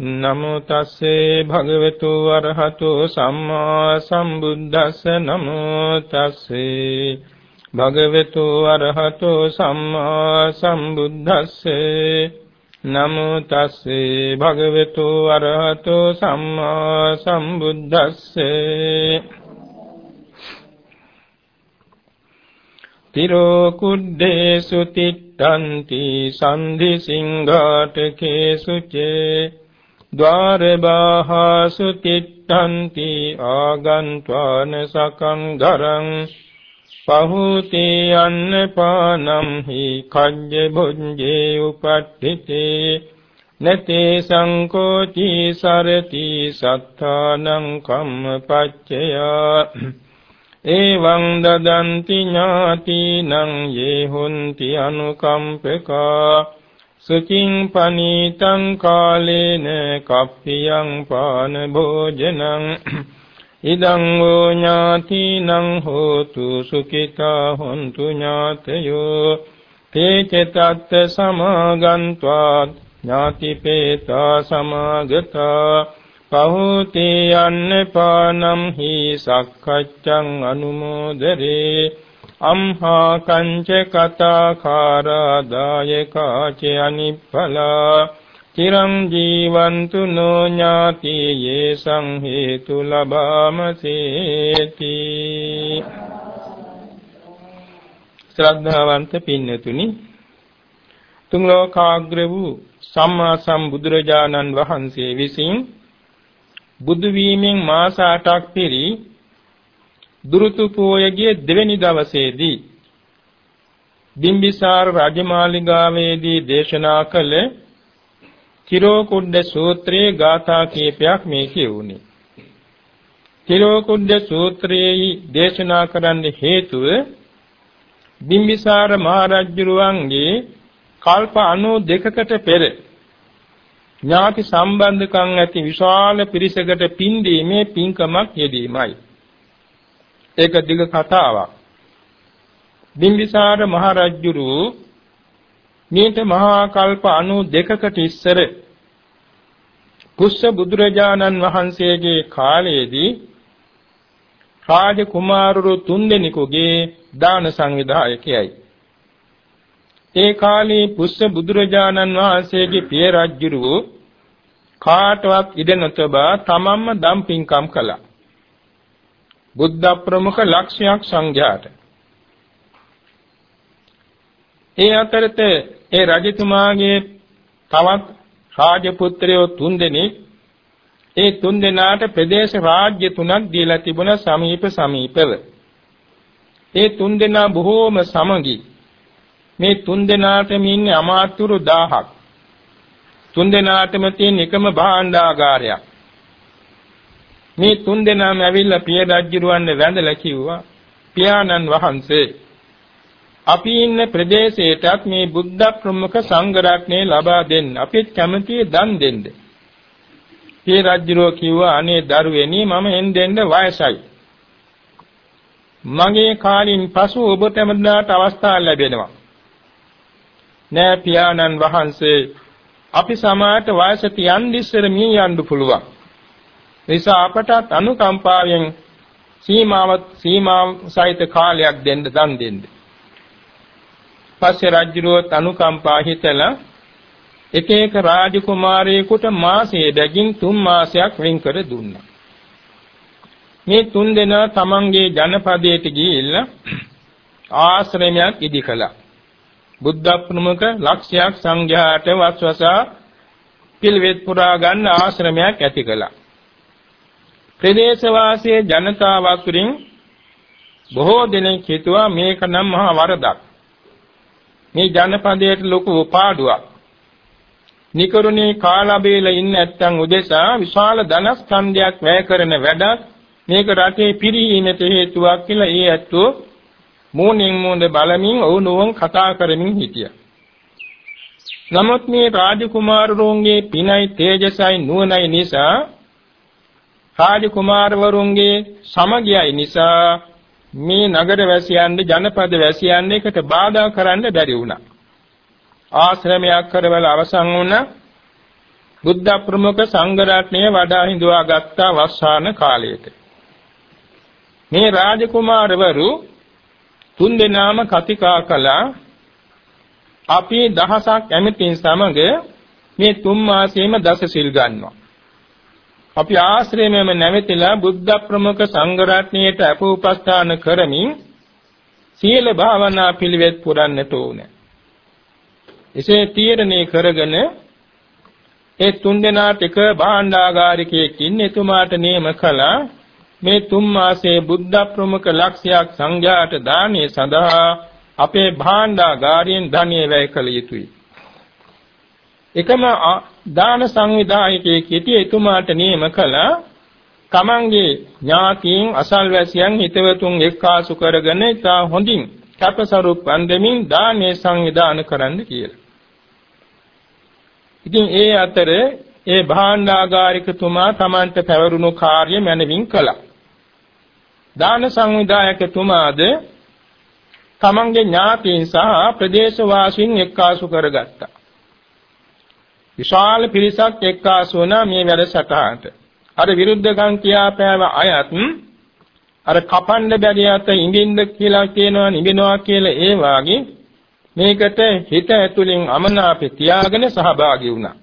නමෝ තස්සේ භගවතු වරහතෝ සම්මා සම්බුද්දස්ස නමෝ තස්සේ භගවතු වරහතෝ සම්මා සම්බුද්දස්සේ නමෝ තස්සේ භගවතු වරහතෝ සම්මා සම්බුද්දස්සේ තිරෝ කුද්දේසු තිට්ඨන්ති සන්ධි සිංඝාටකේසු චේ ద్వාරබාහසු තිට්ඨන්ති ආගන්්වාන සකං දරං පහූති අන්නපානම් හි කඤ්ඤ භුඤ්ජේ උපට්ඨිතේ නතේ සංකෝචි සරති සත්තානං කම්මපච්චය එවං දදන්ති ඥාතිනං යේ හොන්ති අනුකම්පකා සුචින් පනීතං කාලේන කප්පියං පාන භෝජනං ඉදං වූ ඥාතිනං හෝතු සුඛිතා හොන්තු ඥාතයෝ තේ චතත් සමාගන්त्वा ඥාතිපේතා සමාගතා පහෝති අන්නපානම් හි සක්කච්ඡං අනුමෝදරේ අම්හා කංච කතාකාරාදායකා ච අනිප්පලා චිරං ජීවන්තු නෝ ඥාති යේසං හේතු ලබාමසේති ශ්‍රද්ධාවන්ත පින්නතුනි තුන් ලෝකාග්‍ර වූ සම්මා සම්බුදුරජාණන් වහන්සේ විසින් බුදු වීමෙන් මාස 8ක් පිරි දුරුතු පෝයගේ දෙවැනි දවසේදී බිම්බිසාර රජමාලිගාවේදී දේශනා කළ තිරෝකුඩ්ඩ සූත්‍රයේ ගාථා කීපයක් මේ කියුණේ. තිරෝකුඩ්ඩ සූත්‍රයේ දේශනා කරන්න හේතුව බිම්බිසාර මහරජුරුවන්ගේ කල්ප 92කට පෙර ඥාති සම්බන්ධකම් ඇති විශාල පිරිසකට පින් දීමේ පින්කමක් යෙදීමයි. ඒක දිග කතාවක්. බිම්බිසාර මහ රජුරු මේත මහා කල්ප 92කට ඉස්සර කුස්ස බුදුරජාණන් වහන්සේගේ කාලයේදී රාජ කුමාරවරු තුන්දෙනෙකුගේ දාන සංවිධායකයයි. ඒ කාලේ පුස්ස බුදුරජාණන් වහන්සේගේ පිය රජුරු කාටවත් ඉඩ නොතබා තමන්ම දම් පින්කම් කළා. බුද්ධ ප්‍රමුඛ ලක්ෂයක් සංඝයාට. ඒ අතරත ඒ රජතුමාගේ තවත් රාජපුත්‍රයෝ තුන්දෙනෙක් ඒ තුන්දෙනාට ප්‍රදේශ රාජ්‍ය තුනක් දීලා තිබුණා සමීප සමීපව. ඒ තුන්දෙනා බොහෝම සමගි. මේ තුන්දෙනාටම ඉන්නේ අමාත්‍යරු 1000ක්. තුන්දෙනාටම තියෙන එකම භාණ්ඩාගාරයක්. මේ තුන් දෙනාම ඇවිල්ලා පිය රජුරවන්න වැඳලා කිව්වා පියාණන් වහන්සේ අපි ඉන්න ප්‍රදේශයටත් මේ බුද්ධ ප්‍රමුඛ සංඝ රත්නය ලබා දෙන්න අපිත් කැමතියි දන් දෙන්න. පිය රජුරෝ කිව්වා අනේ දරුවෙනි මම එන් දෙන්න වයසයි. මගේ කාලින් පසු ඔබටම දාට අවස්ථාව ලැබෙනවා. නෑ පියාණන් වහන්සේ අපි සමාජයට වයසට යන් ඉස්සර මිය යන්න පුළුවන්. නිසා අපටත් අනුකම්පාවෙන් සීමාව සීමා සහිත කාලයක් දෙන්න දන් දෙන්න. පස්සේ රජුරුවත් අනුකම්පා හිතලා එක එක රාජකුමාරයෙකුට මාසයේ බැගින් තුන් මාසයක් වෙන් කර දුන්නා. මේ තුන් දෙනා තමන්ගේ ජනපදයට ගිහිල්ලා ආශ්‍රමයක් ඉදි කළා. බුද්ධ ප්‍රමුඛ ලක්ෂයක් සංඝයාට වස්වසා පිළිවෙත් පුරා ගන්න ආශ්‍රමයක් ඇති කළා. ප්‍රදේශවාසී ජනතාව අතුරින් බොහෝ දෙනෙක් හිතුවා මේක නම් මහා වරදක්. මේ ජනපදයට ලොකු පාඩුවක්. නිකරුණේ කාලබේල ඉන්න නැත්තන් උදෙසා විශාල ධනස්කන්ධයක් වැය කරන වැඩක් මේක රටේ පිරීමට හේතුවක් කියලා ඒ ඇත්තෝ මූණෙන් මූණ බලමින් ඔවුනෝන් කතා කරමින් හිටියා. නමුත් මේ රාජකුමාරවරුන්ගේ පිනයි තේජසයි නුවණයි නිසා රාජකුමාරවරුන්ගේ සමගියයි නිසා මේ නගර වැසියන්ගේ ජනපද වැසියන් එකට බාධා කරන්න බැරි වුණා. ආශ්‍රමයක් කරවල අවසන් වුණා. බුද්ධ ප්‍රමුඛ සංඝ රත්නය වඩා හිඳුවා ගත්තා වස්සාන කාලයට. මේ රාජකුමාරවරු තුන් දෙනාම කතිකා කළා අපි දහසක් ඇමතින් සමග මේ තුන් මාසෙම දස සිල් ගන්නවා. අපි ආශ්‍රයමෙම නැවතිලා බුද්ධ ප්‍රමුඛ සංඝ රත්නයට අපෝපස්ථාන කරමින් සීල භාවනා පිළිවෙත් පුරන්නට ඕනේ. එසේ තීරණය කරගෙන ඒ තුන් දෙනාට එක භාණ්ඩාගාරිකයෙක්ින් එතුමාට නියම කළා මේ තුන් මාසයේ බුද්ධ ප්‍රමුඛ ලක්ෂයක් සංඝයාට දානය සඳහා අපේ භාණ්ඩාගාරයෙන් ධනෙ වැය කළ යුතුයි. එකම දාන සංවිධායකයෙක් සිටි එතුමාට නියම කළා තමන්ගේ ඥාතීන් අසල්වැසියන් හිතවතුන් එක්කාසු කරගෙන ඉතා හොඳින් කැපසරු පන්දමින් දානේ සංවිධාන කරන්න කියලා. ඉතින් ඒ අතර ඒ භාණ්ඩාගාරිකතුමා තමන්ට පැවරුණු කාර්ය මැනවින් කළා. දාන සංවිධායකතුමාද තමන්ගේ ඥාතීන් සහ ප්‍රදේශවාසීන් එක්කාසු කරගත්තා. විශාල පිරිසක් එක්කාසු වුණා මේ වැඩසටහනට. අර විරුද්ධකම් කියාපෑව අයත් අර කපන්න බැරි අත ඉඳින්ද කියලා කියනවා නිබිනවා කියලා ඒ වාගේ මේකට හිත ඇතුලෙන් අමනාපේ තියාගෙන සහභාගී වුණා.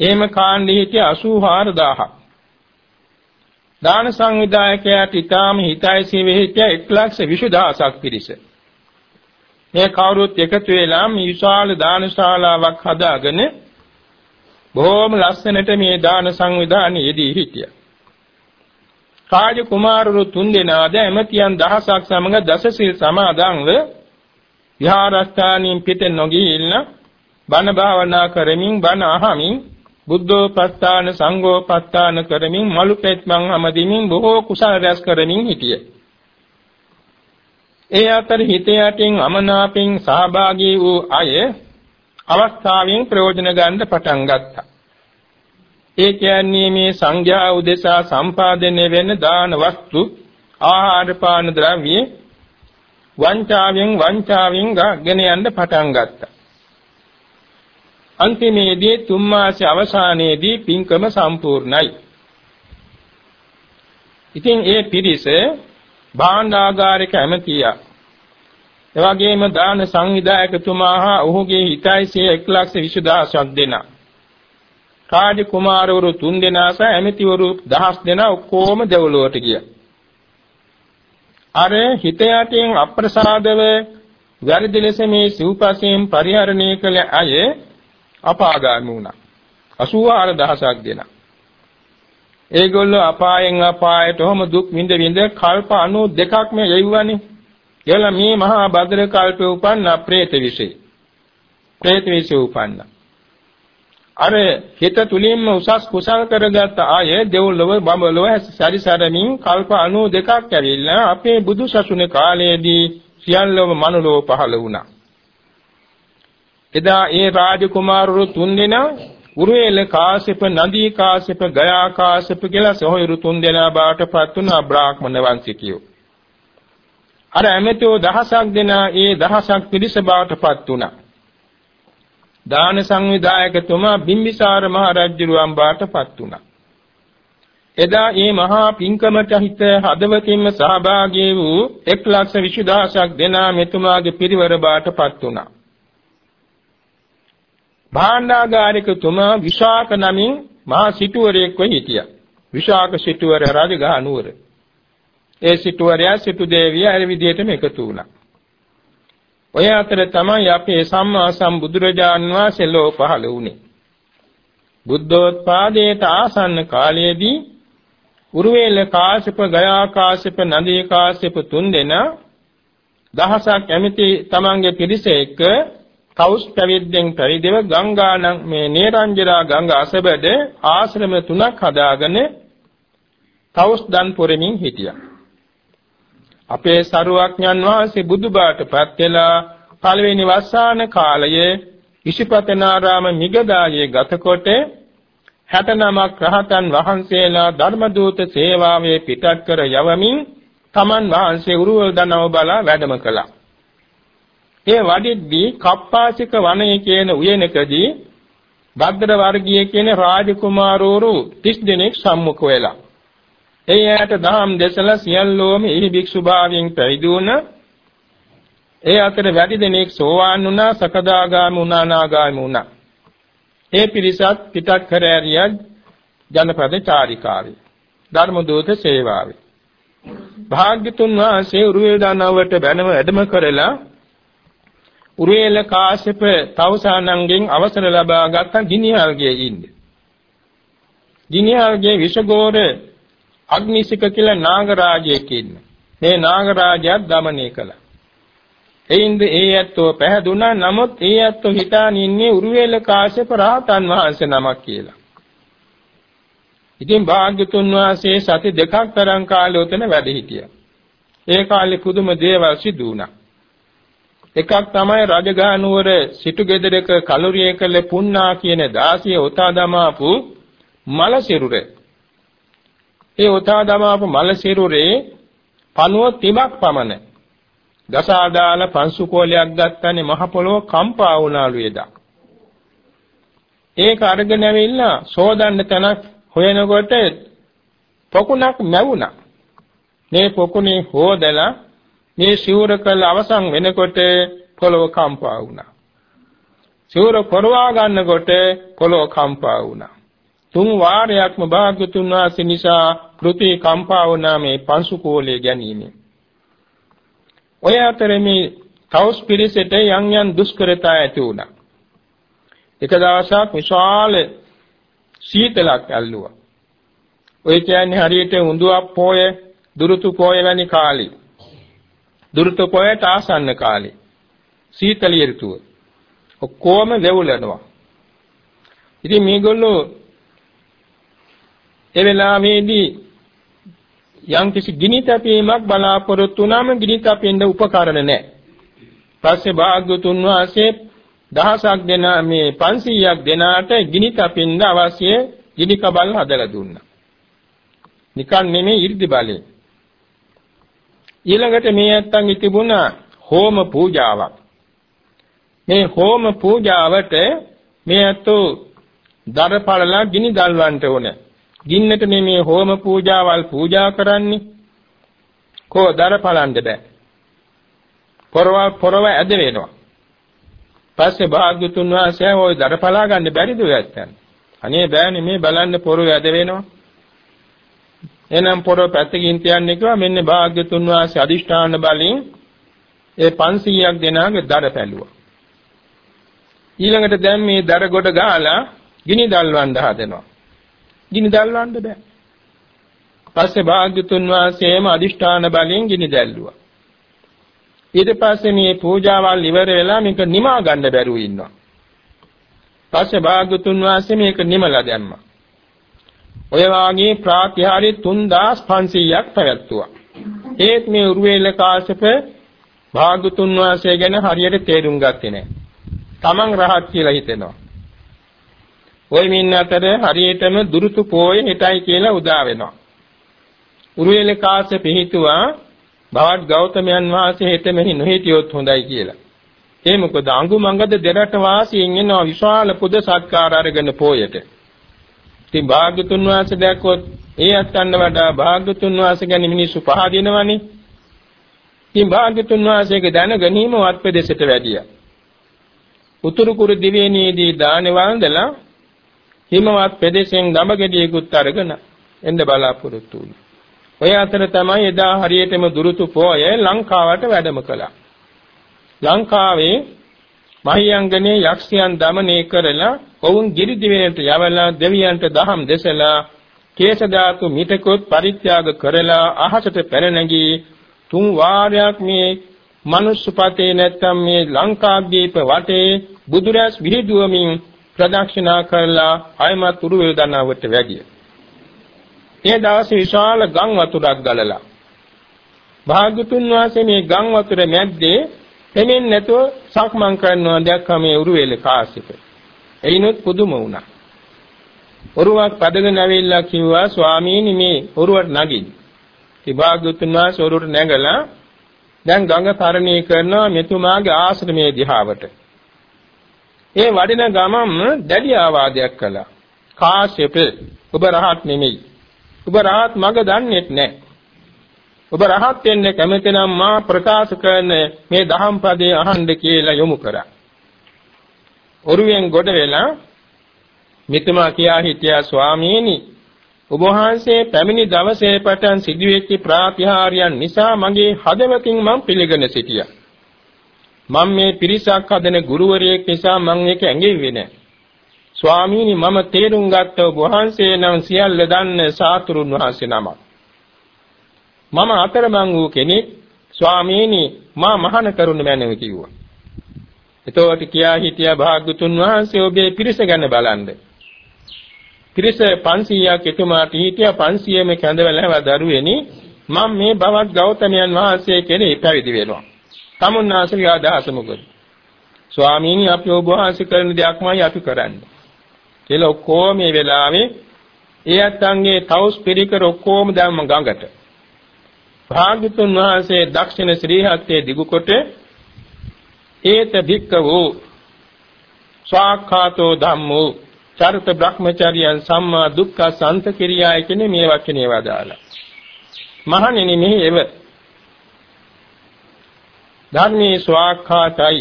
එහෙම කාණ්ඩෙ හිටිය 84000ක්. දාන සංවිධායකයාට ඊටාම හිතයිසී වෙහිටිය 120000ක් පිරිස. මේ කවුරුත් එකතු වෙලා මේ විශාල දානශාලාවක් හදාගෙන බොහොම ලස්සනට මේ දාන සංවිධානයේ යෙදී හිටියා. රාජ කුමාරවරු තුන්දෙනාද එමෙතියන් දහසක් සමග දසසිල් සමාදන්ව විහාරස්ථානින් පිට නොගිහිල්ල බණ භාවනා කරමින් බණ අහමින් බුද්ධෝපස්ථාන සංඝෝපස්ථාන කරමින් මලු පෙත්මන් හැමදෙමින් බොහෝ කුසල රැස් කරමින් හිටියේ. ඒ අතර හිත යටින් අමනාපෙන් සහභාගී වූ අය අවස්ථාවෙන් ප්‍රයෝජන ගන්න පටන් ගත්තා. ඒ කියන්නේ මේ සංඝයා උදෙසා සම්පාදනය වෙන දාන වස්තු ආහාර පාන ද්‍රව්‍ය වංචාවෙන් වංචාවෙන් ගෙන යන්න පටන් ගත්තා. අන්තිමේදී තුන් මාස අවසානයේදී පින්කම සම්පූර්ණයි. ඉතින් ඒ පිරිස භාණ්ඩාගාරික ඇමතියා එවැගේම දාන සංවිධායකතුමා හා ඔහුගේ හිතයිසිය 120000ක් දෙනා රාජ කුමාරවරු තුන් දෙනා සහ ඇමතිවරු දහස් දෙනා ඔක්කොම දෙව්ලොවට ගියා. අර හිත යටින් අප්‍රසාදව වැරදි ලෙස මේ සිව්පසයෙන් පරිහරණය කළ අය අපාගාමී වුණා. 84000ක් දෙනා. ඒගොල්ලෝ අපායෙන් අපායට ඔහොම දුක් විඳ විඳ කල්ප 92ක් මේ යෙව්වනේ. ඒවල මේ මහා භද්‍ර කල්පේ උපන්න ප්‍රේත විශේ. ප්‍රේත විශේ උපන්න. අර හිත තුලින්ම උසස් කුසල් කරගත් ආයේ දෙව්ලොව බඹලොව සැරිසරමින් කල්ප 92ක් ඇවිල්ලා අපේ බුදු සසුනේ කාලයේදී සියල්ලම මනුලෝ පහළ වුණා. එදා ඒ රාජකුමාරවරු තුන්දෙනා උරුවේල කාශ්‍යප නදී කාශ්‍යප ගයා කාශ්‍යප කියලා සොහොයුරු තුන් දෙනා බාටපත් වුණා බ්‍රාහ්මණ වංශිකයෝ. අර ඇමෙතෝ දහසක් දෙනා ඒ දහසක් පිරිස බාටපත් වුණා. දාන සංවිධායකතුමා බිම්බිසාර මහ රජුරුවන් බාටපත් වුණා. එදා මේ මහා පින්කමට හිත හදවතින්ම සහභාගී වූ 120000ක් දෙනා මෙතුමාගේ පිරිවර බාටපත් වුණා. භාණ්ඩාගාරිකතුමා විශාක නමින් මහා සිටුවරයෙක්ව හිටියා. විශාක සිටුවර රජගහ නුවර. ඒ සිටුවරයා සිටු දේවිය අර විදිහටම එකතු වුණා. ඔය අතර තමයි අපේ සම්මා සම්බුදුරජාන් වහන්සේ ලෝ පහළ වුණේ. බුද්ධෝත්පාදයට ආසන්න කාලයේදී උරුවේල කාශ්‍යප ගයා කාශ්‍යප නදී කාශ්‍යප තුන්දෙනා දහසක් ඇමිති තමන්ගේ පිරිස එක්ක කවුස් පැවිද්දෙන් පරිදිව ගංගානම් මේ නේරංජරා ගංගා අසබඩ ආශ්‍රම තුනක් හදාගෙන කවුස් දන් පුරමින් හිටියා. අපේ සරුවක්ඥන් වහන්සේ බුදුබාටපත් වෙලා පළවෙනි වස්සාන කාලයේ ඉසිපතනාරාම මිගදායේ ගතකොට 69ක් රහතන් වහන්සේලා ධර්මදූත සේවාවේ පිටත් කර යවමින් තමන් වහන්සේ උරුවල් දනව බලා වැඩම කළා. ඒ වඩිද්දී කප්පාසික වනයේ කියන උයනකදී භද්‍ර වර්ගීය කියන රාජකුමාරවරු 30 දෙනෙක් සම්මුඛ වෙලා. ඒ ඇයට දහම් දෙසලා සියල්ලෝම එහි භික්ෂු භාවයෙන් පැවිදි වුණා. ඒ අතර වැඩි දෙනෙක් සෝවාන් වුණා, සකදාගාමී වුණා, නාගාමී වුණා. ඒ පිරිසත් පිටත් කර ඇරියා ජනපද චාරිකාවේ. ධර්ම දූත සේවාවේ. භාග්‍යතුන් වහන්සේ උරුවේ දානවට බැනව වැඩම කරලා උරේල කාශ්‍යප තවසානන්ගෙන් අවසර ලබා ගත්ත ගිනිහල්ගේ ඉන්නේ. ගිනිහල්ගේ විෂගෝර අග්නිසික කියලා නාගරාජයෙක් ඉන්න. මේ නාගරාජයා দমনය කළා. එයින්ද ඒ ඇත්තෝ පැහැදුනා නමුත් ඒ ඇත්තෝ හිතාන ඉන්නේ උරුවේල කාශ්‍යප රහතන් වහන්සේ නමක් කියලා. ඉතින් භාග්‍යතුන් වහන්සේ සති දෙකක් තරම් කාලය උතන වැඩ හිටියා. ඒ කාලේ පුදුම දේවල් සිදු වුණා. එකක් තමයි රජගහ නුවර සිටු ගෙදරක කලුරිය කළ පුන්නා කියන දාසිය උතා දමාපු මල සිරුර. ඒ උතා දමාපු මල සිරුරේ පණුව තිබක් පමණ. දසාදාල පංසු කෝලයක් ගත්තනේ මහ පොළොව කම්පා වුණාලු එදා. ඒක අරගෙන ඇවිල්ලා සෝදන්න තැනක් හොයනකොට පොකුණක් නැවුණා. මේ පොකුණේ හොදලා මේ සිවුර කළ අවසන් වෙනකොට පොළොව කම්පා වුණා. සිවුර පොරවා ගන්නකොට පොළොව කම්පා වුණා. තුන් වාරයක්ම භාග්‍යතුන් වහන්සේ නිසා පෘථිවි කම්පා වුණා මේ පංසු කෝලයේ ගැනීමෙන්. ඔය අතරේ මේ තවුස් පිරිසට යම් යම් දුෂ්කරතා ඇති වුණා. එක දවසක් විශාල සීතලක් ඇල්ලුවා. ඔය කියන්නේ හරියට උඳුවක් පොය, දුරුතු පොය වැනි කාලේ. දුරුතු පොයට ආසන්න කාලේ. සීතල ඍතුව. ඔක්කොම වෙවුලනවා. ඉතින් මේගොල්ලෝ ඒ වෙලාවේදී යම් කිසි ගිනි තැපීමක් බලාපොරොත්තු වුණාම ගිනි තැපෙන්න උපකරණ නැහැ. පස්සේ භාග්‍යතුන් වහන්සේ දහසක් දෙනා මේ 500ක් දෙනාට ගිනි තැපෙන්න අවශ්‍ය ගිනි කබල් හදලා දුන්නා. නිකන් නෙමෙයි 이르දි බලේ. ඊළඟට මේ ඇත්තන් තිබුණා හෝම පූජාවක්. මේ හෝම පූජාවට මේ ඇත්තෝ දරපළලා ගිනි දල්වන්නට ඕනේ. ගින්නට මේ හෝම පූජාවල් පූජා කරන්නේ කෝ දරපලන්න බෑ පොරව පොරව ඇද වෙනවා පස්සේ භාග්‍යතුන් වහන්සේ ওই දරපලා ගන්න බැරිද ඔය ඇත්තන් අනේ බෑනේ මේ බලන්න පොරව ඇද වෙනවා එහෙනම් පොරව පැත්තකින් තියන්නේ කිව්වා මෙන්න භාග්‍යතුන් වහන්සේ අදිෂ්ඨාන බලෙන් ඒ 500ක් දෙනාගේ දර පැලුවා ඊළඟට දැන් මේ දර ගොඩ ගාලා ගිනි දල්වන්න හදනවා ගිනි දැල්වන්න බෑ. පස්සේ භාග්‍යතුන් වහන්සේම අදිෂ්ඨාන බලයෙන් ගිනි දැල්ලුවා. ඊට පස්සේ මේ පූජාවල් ඉවර වෙලා මේක නිමා ගන්න බැරුව ඉන්නවා. පස්සේ භාග්‍යතුන් වහන්සේ මේක නිමලා දැම්මා. ඔය වාගේ ප්‍රාත්‍යහාරි 3500ක් පැවැත්තුවා. ඒත් මේ උරුවේල කාශ්‍යප භාග්‍යතුන් වහන්සේ ගැන හරියට තේරුම් ගත්තේ නැහැ. තමන් රහත් කියලා හිතෙනවා. ওই මින් අතර හරියටම දුරුතු පෝය හිටයි කියලා උදා වෙනවා. උරුවෙල කාශ්‍ය පිහිටුවා බවත් ගෞතමයන් වහන්සේ හෙට මෙහි නොහිටියොත් හොඳයි කියලා. ඒ මොකද අඟුමඟද දෙරට වාසීන් එනවා විශාල පුද සත්කාර අරගෙන පෝයට. ඉතින් භාග්‍යතුන් වහන්සේ දැක්කොත් ඒ අත්කන්න වඩා භාග්‍යතුන් වහන්සේ ගැන මිනිස්සු පහදිනවනේ. ඉතින් භාග්‍යතුන් වහන්සේගේ දැන ගැනීම වත්පදේශයට වැඩිය. උතුරු කුරු දිවයිනේදී දානේ වන්දලා හිමවත් ප්‍රදේශයෙන් ගමගෙඩියකුත් අරගෙන එන්න බලාපොරොත්තු වුණා. ඔය අතර තමයි එදා හරියටම දුරුතු පොය ලංකාවට වැඩම කළා. ලංකාවේ මහියංගනේ යක්ෂයන් দমনය කරලා ඔවුන් ගිරිදිවයිනට යවලා දෙවියන්ට දහම් දෙසලා කේශ ධාතු මිටකොත් පරිත්‍යාග කරලා අහසට පැන නැගී තුන් වාරයක් මේ මනුෂ්‍යපතේ නැත්තම් මේ ලංකාද්වීප වටේ බුදුරැස් විහිදුවමින් ප්‍රදක්ෂිනා කරලා ආයමත් උරු වේදනාවට වැඩිය. ඒ දවසේ විශාල ගම් වතුරක් ගලලා භාග්‍යතුන් වහන්සේ මේ ගම් වතුර මැද්දේ දෙමින් නැතුව සක්මන් කරනවා දැක්කම මේ උරුවේල කාසික. එයිනොත් පුදුම වුණා. ඔරුවක් පදගෙන ඇවිල්ලා කිව්වා ස්වාමීනි මේ ඔරුවට නගින්න. ඉතින් භාග්‍යතුන් වහන්සේ ඔරුවට නැගලා දැන් ගඟ තරණය කරනවා මෙතුමාගේ ආශ්‍රමයේ දිහාවට. ඒ වඩින ගමම් දැඩි ආවාදයක් කළා. කාශ්‍යප ඔබ රහත් නෙමෙයි. ඔබ රහත් මඟ දන්නේත් නැහැ. ඔබ රහත් වෙන්න කැමති නම් මා ප්‍රකාශ කරන මේ දහම් පදේ අහන්න කියලා යොමු කරා. ඔරුවෙන් ගොඩ වෙලා මිතුමා කියා හිටියා ස්වාමීනි ඔබ වහන්සේ පැමිණි දවසේ පටන් සිදුවෙච්ච ප්‍රාතිහාර්යයන් නිසා මගේ හදවතින් මම පිළිගෙන සිටියා. මම මේ පිරිසක් හදන ගුරුවරයෙක් නිසා මම ඒක ඇඟෙන්නේ නැහැ. ස්වාමීනි මම තේරුම් ගත්ත ඔබ වහන්සේ නම් සියල්ල දන්න සාතුරුන් වහන්සේ නමක්. මම අතරමං වූ කෙනෙක් ස්වාමීනි මා මහාන කරුණ මැනව කිව්වා. එතකොට කියා හිටියා භාග්‍යතුන් වහන්සේ ඔබේ පිරිස ගැන බලන්න. පිරිස 500ක් එතුමාට හිටියා 500ම කැඳවලව දරුවෙනි මම මේ බවත් ගෞතමයන් වහන්සේ කෙරෙහි පැවිදි වෙනවා. තමුන්නාසගේ අදහස මොකද? ස්වාමීනි අපි ඔබ වහන්සේ කරන දෙයක්මයි අපි කරන්නේ. කියලා ඔක්කොම මේ වෙලාවේ ඒ අත්ංගේ තවුස් පිරිකර ඔක්කොම දැම්ම ගඟට. භාග්‍යතුන් වහන්සේ දක්ෂිණ ශ්‍රී හත්තේ දිගුකොට ඒත භික්කවෝ ස්වාඛාතෝ ධම්මෝ චරිත බ්‍රහ්මචර්යයන් සම්මා දුක්ඛ සන්ත කිරියාය කියන මේ වචනේ වදාලා. මහණෙනි මෙහි එව ධර්මයේ ස්වාඛාතයි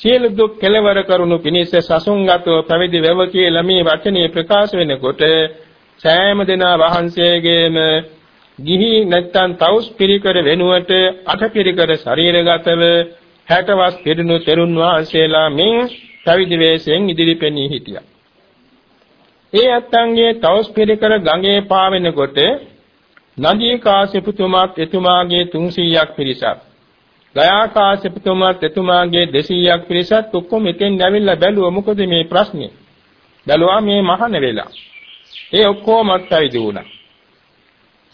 සියලු දුක් කෙලවර කරුණු පිණිස සසුන්ගතව පැවිදි වෙව කියලා මේ වචනේ ප්‍රකාශ වෙනකොට සෑම දෙනා වහන්සේගේම ගිහි නැත්තම් තවුස් පිරිකර වෙනුවට අට පිරිකර ශරීරගතව 60 වස් පිරිණු තෙරුන් වහන්සේලා මෙන් පැවිදි වෙසෙන් ඉදිරි පෙනී හිටියා. ඒ අත්තන්ගේ තවුස් පිරිකර ගඟේ පාවෙනකොට නදී කාශ්‍යපතුමාත් එතුමාගේ 300ක් පිරිසක් ගයා කාශ්‍යපතුමාත් එතුමාගේ 200ක් පිරිසත් ඔක්කොම එතෙන් ඇවිල්ලා බැලුවා මොකද මේ ප්‍රශ්නේ බැලුවා මේ මහාන වෙලා ඒ ඔක්කොමත් පැවිදි වුණා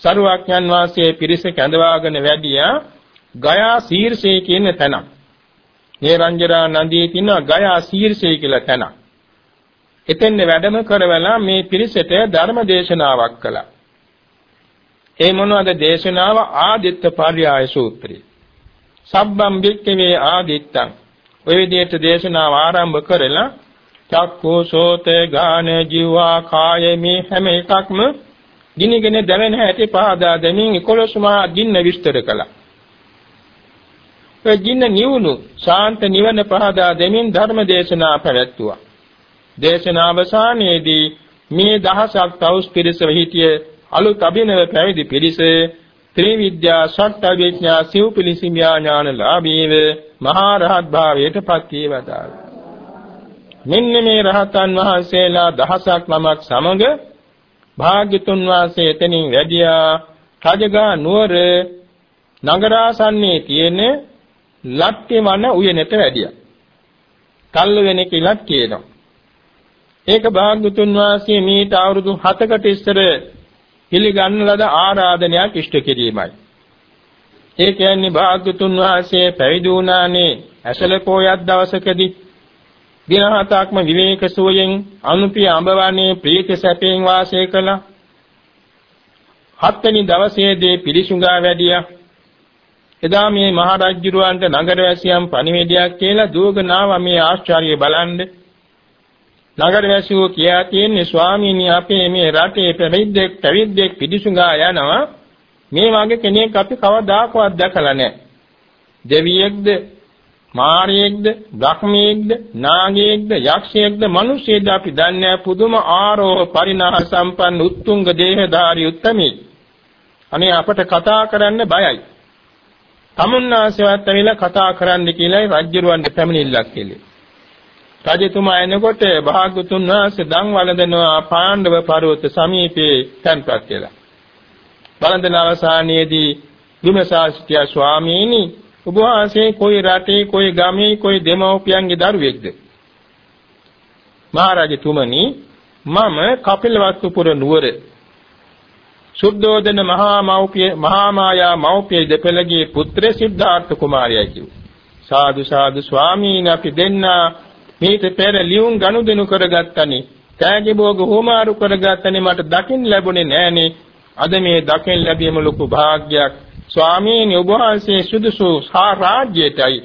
සරුවක්ඥන් වාසයේ පිරිස කැඳවාගෙන වැඩියා ගයා ශීර්ෂයේ කියන තැනක්. නේරංජරා නදියේ තියෙන ගයා ශීර්ෂය කියලා තැනක්. එතෙන් වැඩම කරවලා මේ පිරිසට ධර්ම දේශනාවක් කළා. ඒ මොනවද දේශනාව ආදිත්ත පර්යාය සූත්‍රය. සබ්බම් බික්කවේ ආදිත්තං. ඔය විදිහට දේශනාව ආරම්භ කරලා චක්කෝ සෝත ගාන ජීවා කාය මේ හැම එකක්ම ගිනිගෙන දැවෙන හැටි පහදා දෙමින් 11 මහා ගින්න විස්තර කළා. ඒ ගින්න නිවුණු ශාන්ත නිවන පහදා දෙමින් ධර්ම දේශනා පැවැත්තුවා. දේශනා අවසානයේදී මේ දහසක් තවුස් පිරිස හිටිය අලුත් අභිනව පැවිදි පිරිස ත්‍රිවිද්‍යා සත්‍යවිඥා සිව්පිලිසිමියා ඥානලාභීව මහා රහත් භාවයට පත් වේවදාලා. මෙන්න මේ රහතන් වහන්සේලා දහසක් නමක් සමග භාග්‍යතුන් වහන්සේ එතනින් වැඩියා රජගහ නුවර නගරාසන්නයේ තියෙන ලට්ටි වන උයනට වැඩියා. කල්ල වෙන කිලක් කියනවා. ඒක භාග්‍යතුන් වහන්සේ මීට අවුරුදු 7කට ඉස්සර පිළිගන්න ලද ආරාධනයක් ඉෂ්ට කිරීමයි. ඒ කියන්නේ භාග්‍යතුන් වහන්සේ පැවිදි වුණානේ ඇසල පොයක් දවසකදී දින හතක්ම විවේක සුවයෙන් අනුපිය අඹවන්නේ ප්‍රීති සැපයෙන් වාසය කළා. හත්වෙනි දවසේදී පිරිසුඟා වැඩියා. එදා මේ මහරජුරවන්ට නගරවැසියන් පණිවිඩයක් කියලා දුවගෙනාව මේ ආශ්චර්යය බලන්න. නගරවැසියෝ කියා තියෙන්නේ ස්වාමීනි අපේ මේ රටේ පැවිද්දෙක් පැවිද්දෙක් පිරිසුඟා යනවා. මේ වගේ කෙනෙක් අපි කවදාකවත් දැකලා නැහැ. දෙවියෙක්ද මාරයෙක්ද, බ්‍රහ්මයෙක්ද, නාගයෙක්ද, යක්ෂයෙක්ද, මිනිසෙක්ද අපි දන්නේ පුදුම ආරෝහ පරිණාම සම්පන්න උත්තුංග දේහධාරී උත්තමී. අනේ අපට කතා කරන්න බයයි. තමුන්නාසෙවත් ඇවිල්ලා කතා කරන්න කියලා රජ්ජුරුවන්ට පැමිණිල්ලක් කෙලේ. රජතුමා එනකොට භාග්‍යතුන් වහන්සේ දන් වළඳනවා පාණ්ඩව පර්වත සමීපේ තැන්පත් කියලා. වළඳන අවසානයේදී විමසා ස්වාමීනි ඔබ වහන්සේ කොයි රටේ කොයි ගමේ කොයි දෙමව්පියන්ගේ දරුවෙක්ද මහරජතුමනි මම කපිලවස්තුපුර නුවර සුද්ධෝදන මහා මෞපිය මහා මායා මෞපිය දෙපළගේ පුත්‍ර සිද්ධාර්ථ කුමාරයා කිව්වා. සාදු සාදු ස්වාමීන් අපි දෙන්නා මේත පෙර ලියුම් ගනුදෙනු කරගත්තනි. තෑගි භෝග හෝමාරු කරගත්තනි මට දකින් ලැබුණේ නෑනේ අද මේ දකින් ලැබීම ලොකු වාග්යක් ස්වාමීනි ඔබ වහන්සේ සුදුසු සා රාජ්‍යයටයි.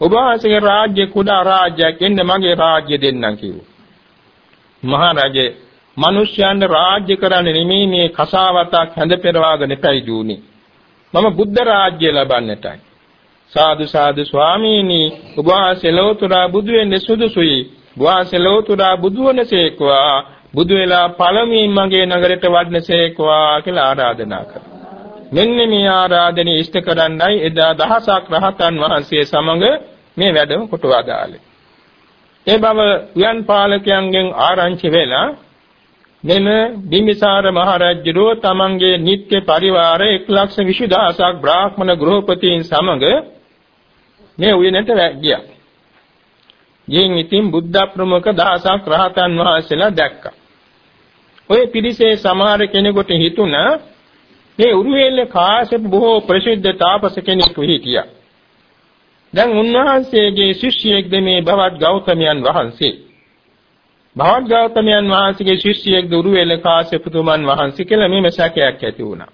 ඔබ වහන්සේගේ රාජ්‍ය කුඩා රාජ්‍යයක් එන්න මගේ රාජ්‍ය දෙන්නම් කිව්වා. මහරජේ මිනිස්යන් රාජ්‍ය කරන්නේ නෙමෙයි මේ කසාවතක් හැඳ පෙරවාගෙන පැවිදුණේ. මම බුද්ධ රාජ්‍ය ලබන්නටයි. සාදු සාදු ස්වාමීනි ඔබ වහන්සේ ලෝතුරා බුදු වෙන්නේ සුදුසුයි. ඔබ වහන්සේ ලෝතුරා බුදු වනසේකවා බුදු වෙලා පළමුවෙන් මගේ නගරයට වඩනසේකවා කියලා ආරාධනා කළා. මෙන්න මේ ආරාධනෙ ඉෂ්ට කරන්නයි එදා දහසක් රහතන් වහන්සේ සමග මේ වැඩම කොට වදාළේ. ඒ බව උයන් පාලකයන්ගෙන් ආරංචි වෙලා මෙම බිම්බිසාර මහරජුරෝ තමන්ගේ නිත්‍ය පරිවාර 120000ක් බ්‍රාහ්මණ ගෘහපතීන් සමග මේ උයනට ගියා. යෙන් ඉතින් බුද්ධ ප්‍රමුඛ දහසක් රහතන් වහන්සේලා දැක්කා. ඔය පිරිසේ සමහර කෙනෙකුට හිතුණා මේ උරුවෙල්ල කාශ්‍යප බොහෝ ප්‍රසිද්ධ තාපස කෙනෙක් හිටියා. දැන් උන්වහන්සේගේ ශිෂ්‍යයෙක්ද මේ භවත් ගෞතමයන් වහන්සේ. භවත් ගෞතමයන් වහන්සේගේ ශිෂ්‍යයෙක්ද උරුවෙල්ල කාශ්‍යපතුමන් වහන්සේ කියලා මේ සැකයක් ඇති වුණා.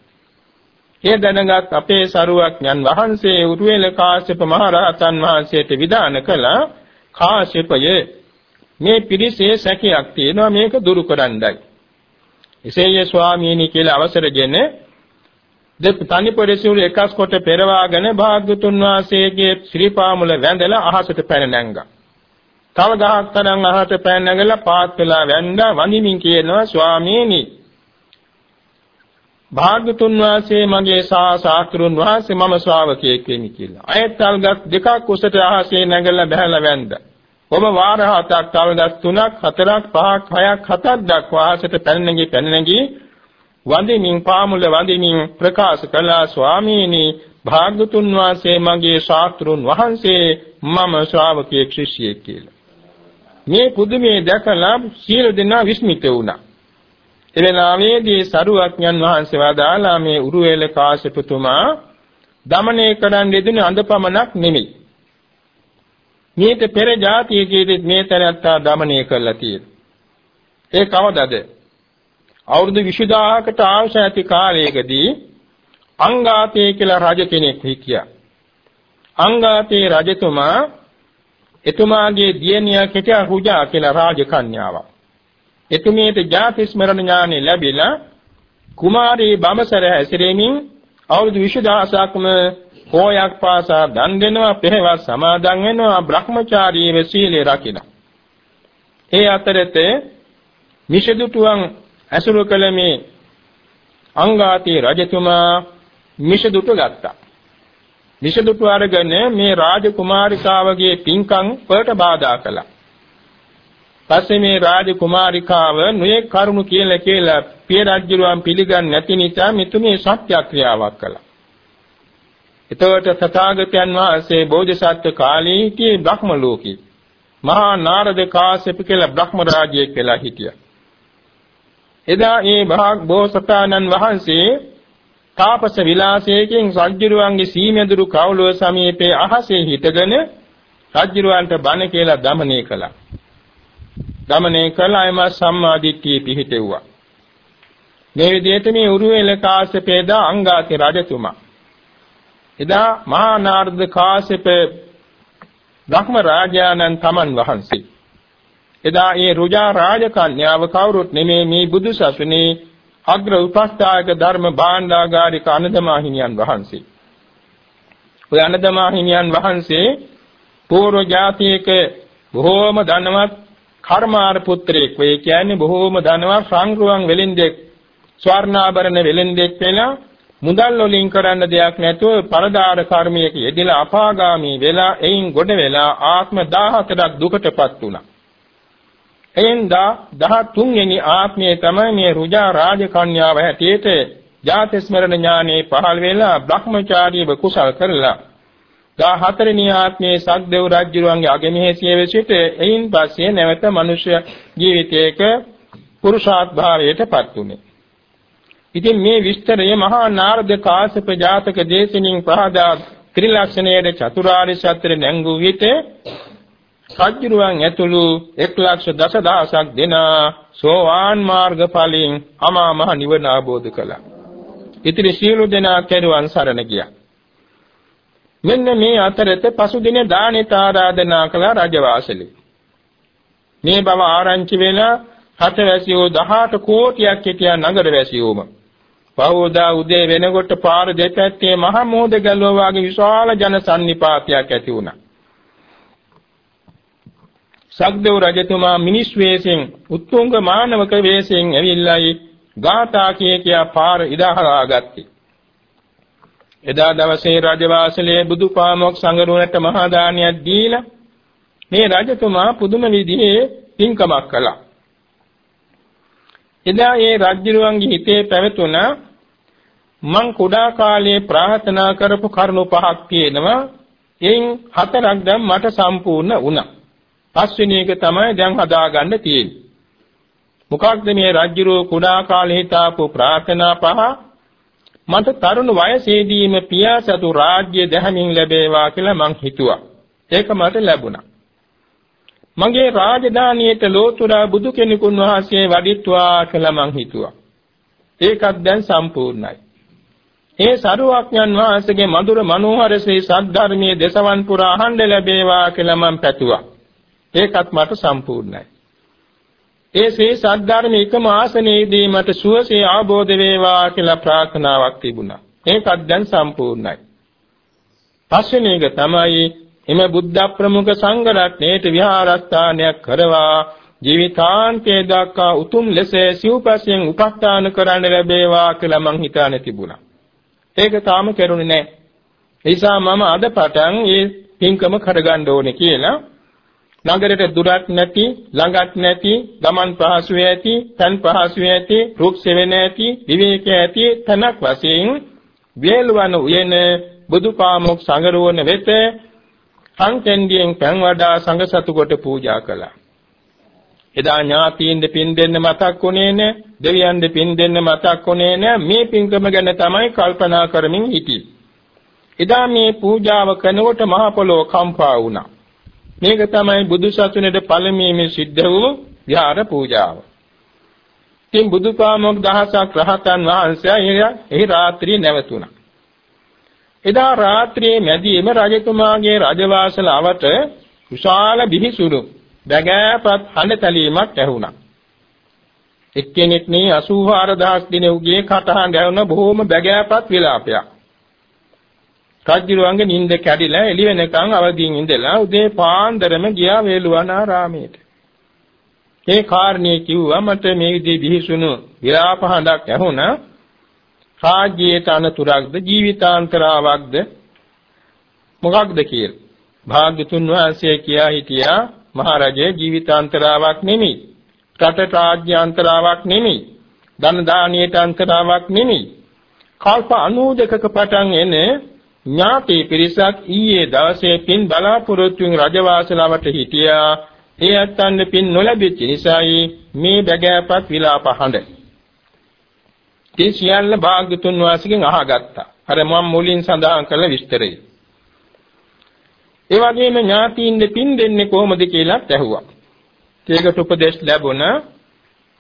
ඒ දැනගත් අපේ සරුවක්ඥන් වහන්සේ උරුවෙල කාශ්‍යප මහ රහතන් වහන්සේට විධාන කළ කාශ්‍යපය මේ පිරිසේ සැකයක් තියෙනවා මේක දුරු කරන්නයි. එසේය ස්වාමීනි කියලා අවසරගෙන දෙප තනි පරිසුළු එකස් කොට පෙරවාගෙන භාග්‍යතුන් වහන්සේගේ ශ්‍රීපාමුල වැඳලා අහසට පැන නැංගා. තව ගහක් තරම් අහසට පැන නැගලා පාත් වෙලා වැඳා වඳිමින් කියනවා ස්වාමීනි භාග්‍යතුන් වහන්සේ මගේ සාසාතුරුන් වහන්සේ මම ශ්‍රාවකයෙක් වෙමි කියලා. අයත්තල් ගස් දෙකක් උසට අහසේ නැගලා බහැලා වැඳා. ඔබ වාර හතක් තවදස් තුනක් හතරක් පහක් හයක් හතක් දක්වා ආසට පැනනගී පැනනගී වඳිමින් පාමුල වඳිමින් ප්‍රකාශ කළා ස්වාමීනි භාග්‍යතුන් වහන්සේ මගේ ශාස්ත්‍රුන් වහන්සේ මම ශ්‍රාවකයෙක් ශිෂ්‍යයෙක් කියලා. මේ පුදුමේ දැකලා සියලු දෙනා විස්මිත වුණා. එලෙනාවේදී සරුවඥන් වහන්සේ වදාලා මේ උරුවේල කාශ්‍යපතුමා දමණය කරන්න යෙදුනේ අඳපමණක් නෙමෙයි. මේත පෙර જાතියේදී මේ තැනත්තා දමණය කළා තියෙනවා. ඒ කවදද? අවුරුදු 20000කට අවශ්‍ය ඇති කාලයකදී අංගාතේ කියලා රජ කෙනෙක් හිටියා. අංගාතේ රජතුමා එතුමාගේ දියණිය කෙටියා රුජා කියලා රාජකන්‍යාවක්. එතුමියට ජාති ස්මරණ ඥානෙ ලැබිලා කුමාරී බඹසර හැසිරෙමින් අවුරුදු 20000ක්ම කෝයක් පාසා දන් දෙනවා පෙරවස් සමාදන් වෙනවා බ්‍රහ්මචාරීව සීලය රකිනවා ඒ අතරතේ මිෂදුතුන් ඇසුරු කළ මේ අංගාති රජතුමා මිෂදුතු ගත්තා මිෂදුතු අරගෙන මේ රාජකුමාරිකාවගේ පින්කම් වලට බාධා කළා පස්සේ මේ රාජකුමාරිකාව නොයෙක් කරුණු කියලා කියලා පිය රජුරුවන් පිළිගන්නේ නැති නිසා මෙතුමේ සත්‍යක්‍රියාවක් කළා එතකොට තථාගතයන් වහන්සේ බෝධිසත්ව කාලේ හිටියේ බ්‍රහ්ම ලෝකේ. මහා නාරද කාශ්‍යප කියලා බ්‍රහ්ම රාජයෙක් වෙලා හිටියා. එදා ඒ භාග බෝසතාණන් වහන්සේ තාපස විලාසයෙන් සජ්ජිරුවන්ගේ සීමෙදුරු කවුලුව සමීපේ අහසේ හිටගෙන සජ්ජිරුවන්ට බණ කියලා දමනය කළා. දමනය කළාම සම්මාදිට්ඨිය පිහිටෙව්වා. මේ විදිහට මේ උරුවෙල කාශ්‍යපේදා අංගාති රජතුමා එදා මහා නාරද කාශ්‍යප බ්‍රහ්ම රාජානන් තමන් වහන්සේ එදා ඒ රුජා රාජකන්‍යාව කවුරුත් නෙමේ මේ බුදු සසුනේ අග්‍ර උපස්ථායක ධර්ම භාණ්ඩාගාරික අනදමාහිමියන් වහන්සේ. ඔය අනදමාහිමියන් වහන්සේ පූර්ව ජාතියක බොහෝම ධනවත් කර්මාර පුත්‍රයෙක් වේ කියන්නේ බොහෝම ධනවත් සංග්‍රහන් වෙලින්දෙක් ස්වර්ණාභරණ වෙලින්දෙක් වෙලා මුදල් වලින් කරන්න දෙයක් නැතුව පරදාර කර්මයක යෙදিলা අපාගාමී වෙලා එයින් ගොඩ වෙලා ආත්ම 14ක් දුකටපත් වුණා. එයින් 13 වෙනි ආත්මයේ තමයි මේ රුජා රාජකන්‍යාව හැටියට ජාති ස්මරණ ඥානෙ පහළ වෙලා Brahmachariව කුසල් කරලා 14 වෙනි ආත්මයේ සක්දේව රජුරුවන්ගේ අගමහේසියේ සිට එයින් පස්සේ නැවත මනුෂ්‍ය ජීවිතයක පුරුෂාත් භාවයටපත් වුණේ. ඉතින් මේ විස්තරය මහා නාරද කාශ්‍යප ජාතක දේශනින් පහදා ත්‍රිලක්ෂණයේ චතුරාර්ය සත්‍ය නැංගු විට සජ්ජුරුවන් ඇතුළු 110000ක් දෙන සෝවාන් මාර්ග ඵලයෙන් අමා මහ නිවන අවබෝධ කළා. ඉතින් සියලු දෙනා කෙරුවන් සරණ ගියා. මෙන්න මේ අතරත පසුදින දානෙට ආරාධනා කළ රජවාසලේ. මේ බව ආරංචි වෙලා හතවැසියෝ 18 කෝටියක් හිටියා නගරවැසියෝම. පවෝදා උදේ වෙනකොට පාර දෙපැත්තේ මහ මෝද ගැලුව වගේ විශාල ජන සන්නිපාතයක් ඇති වුණා. සක්දේව රජතුමා මිනිස් වේශයෙන් උත්තුංග මානවක වේශයෙන් ඇවිල්ලායි ගාථා කිය කියා පාර ඉදහලා ගත්තේ. එදා දවසේ රජවාසලේ බුදුපාමොක් සංගරුවනට මහා දානියක් දීලා මේ රජතුමා පුදුම විදිහේ පින්කමක් කළා. එදා ඒ රජුරුවන්ගේ හිතේ පැවතුණ මං කුඩා කාලේ ප්‍රාර්ථනා කරපු කරුණු පහක් තියෙනවා. එයින් හතරක් දැන් මට සම්පූර්ණ වුණා. පස්වෙනි එක තමයි දැන් හදාගන්න තියෙන්නේ. මොකක්ද මේ රජුරෝ කුඩා කාලේ හිතාපු ප්‍රාර්ථනා පහ මට තරුණ වයසේදීම පියාසතු රාජ්‍ය දැහැමින් ලැබේවා කියලා මං හිතුවා. ඒක මට ලැබුණා. මගේ රාජධානියට ලෝතුරා බුදු කෙනෙකුන් වහන්සේ වඩිත්වා කියලා මං හිතුවා. ඒකත් දැන් සම්පූර්ණයි. ඒ සරුවක්ඥන් වහන්සේගේ මధుර මනෝහර ශ්‍රී සද්ධර්මයේ දසවන් පුරා අහන්න ලැබේවා කියලා මං පැතුවා. ඒකත් මට සම්පූර්ණයි. ඒ ශ්‍රී සද්ධර්ම එකම ආසනයේදී මට සුවසේ ආબોධ වේවා කියලා ප්‍රාර්ථනාවක් තිබුණා. ඒකත් දැන් සම්පූර්ණයි. පස්වෙනි එක තමයි එම බුද්ධ ප්‍රමුඛ සංඝ රත්නයේට විහාරස්ථානයක් කරවා ජීවිතාන්තයේ දක්වා උතුම් ලෙස සිව්පස්යෙන් උපස්ථාන කරන්න ලැබේවා කියලා මං හිතාන තිබුණා. ඒක තාම කරුණේ නැහැ. ඒ නිසා මම අද පටන් මේ පින්කම කරගන්න ඕනේ කියලා නගරයට දුරක් නැති ළඟක් නැති ගමන් පහසු ඇති තන් පහසු ඇති රුක් සෙවෙන ඇති විවේක ඇති තනක් වශයෙන් වේලවන උයන බුදුපාමොක් සංගරුවන වෙත සංකෙන්දියෙන් පෑන් වඩා සංඝ සතු කොට පූජා කළා. එදා ඥාතීන්ද පින් දෙන්න මතක් වුණේ නැ, දෙවියන්ද පින් දෙන්න මතක් වුණේ නැ. මේ පින්කම ගැන තමයි කල්පනා කරමින් හිටියේ. එදා මේ පූජාව කරනකොට මහ පොළොව කම්පා වුණා. මේක තමයි බුදු සසුනේද පළමුවෙන් සිද්ධ වූ විහාර පූජාව. ඉතින් බුදුපාමොක් දහසක් රහතන් වහන්සේ එහි රාත්‍රියේ නැවතුණා. එදා රාත්‍රියේ මැදියේම රජතුමාගේ රජවාසල අවට විශාල බිහිසුණු බැගෑපත් හඬතලීමක් ඇහුණා. එක්කෙනෙක් නේ 84000 දිනෙව්ගේ කටහඬ ඇහුණ බොහොම බැගෑපත් විලාපයක්. රජුරුවන්ගේ නිින්ද කැඩිලා එළි වෙනකන් අවදීන් ඉඳලා උදේ පාන්දරම ගියා වේළුවනාරාමයට. ඒ කාරණේ කිව්වා මට මේ විදිහේ බිහිසුණු විලාප හඬක් ඇහුණා. රාජ්‍යයට අනතුරක්ද ජීවිතාන්තරාවක්ද මොකක්ද කියලා. භාග්‍යතුන් වහන්සේ කියා හිටියා මහරජේ ජීවිතාන්තරාවක් නෙමෙයි. රට රාජ්‍යාන්තරාවක් නෙමෙයි. ධන දානියට අන්තරාවක් නෙමෙයි. කල්ප 92ක පටන් එන ඥාති පිරිසක් ඊයේ දවසේ පින් බලාපොරොත්තුෙන් රජවාසලවට හිටියා. ඒ අත්තන්න පින් නොලැබෙච්ච නිසායි මේ බැගෑපත් විලාප හඬ. ඒ සියල්ල භාග්‍යතුන් වහන්සේගෙන් අහගත්තා. අර මම මුලින් සඳහන් කළ විස්තරය. ඒ වගේම ඥාතීන්ද පින් දෙන්නේ කොහොමද කියලාත් ඇහුවා. ඒකට උපදේශ ලැබුණා.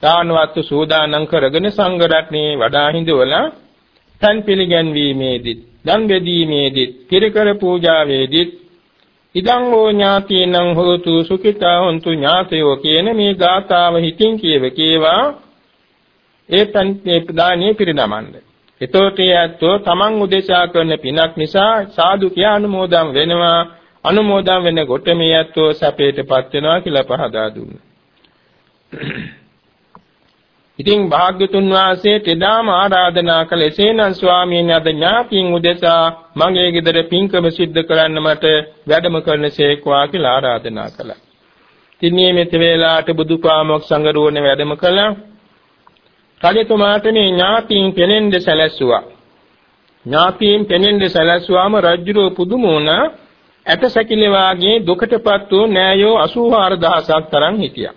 දානවත් සූදානම් කරගෙන සංඝ රත්නේ වඩා හිඳවලා තන් පිළිගැන්වීමේදී, දන් බෙදීමේදී, කිරකර පූජාවේදී ඉදං හෝ ඥාතීනං හෝතු සුඛිතා හොන්තු ඥාතයෝ කියන මේ ගාථාව හිතින් කියව කේවා ඒ දානිය පිරිනමන්න. එතකොට යැත්තෝ තමන් උදෙසා කරන පිනක් නිසා සාදු කියා අනුමෝදන් වෙනවා. අනුමෝදන් වෙනකොට මේ යැත්තෝ සැපයටපත් වෙනවා කියලා පහදා දුන්නා. ඉතින් භාග්‍යතුන් වහන්සේ තෙදාම ආරාධනා කළ එසේනම් ස්වාමීන් අද ඥාතින් උදෙසා මගේ ගෙදර පින්කම සිද්ධ කරන්න මට වැඩම කරනසේක්වා කියලා ආරාධනා කළා. ඉතින් මේ මෙත වේලාට බුදුපාමොක් සංගරුවනේ වැඩම කළා. රජතුමාට මේ ඥාතීන් පෙනෙන්න සැලැස්සුවා. ඥාතීන් පෙනෙන්න සැලැස්සුවාම රජුරෝ පුදුම වුණා. ඇට සැකිලි වාගේ දුකටපත් වූ නෑයෝ 84000ක් තරම් හිටියා.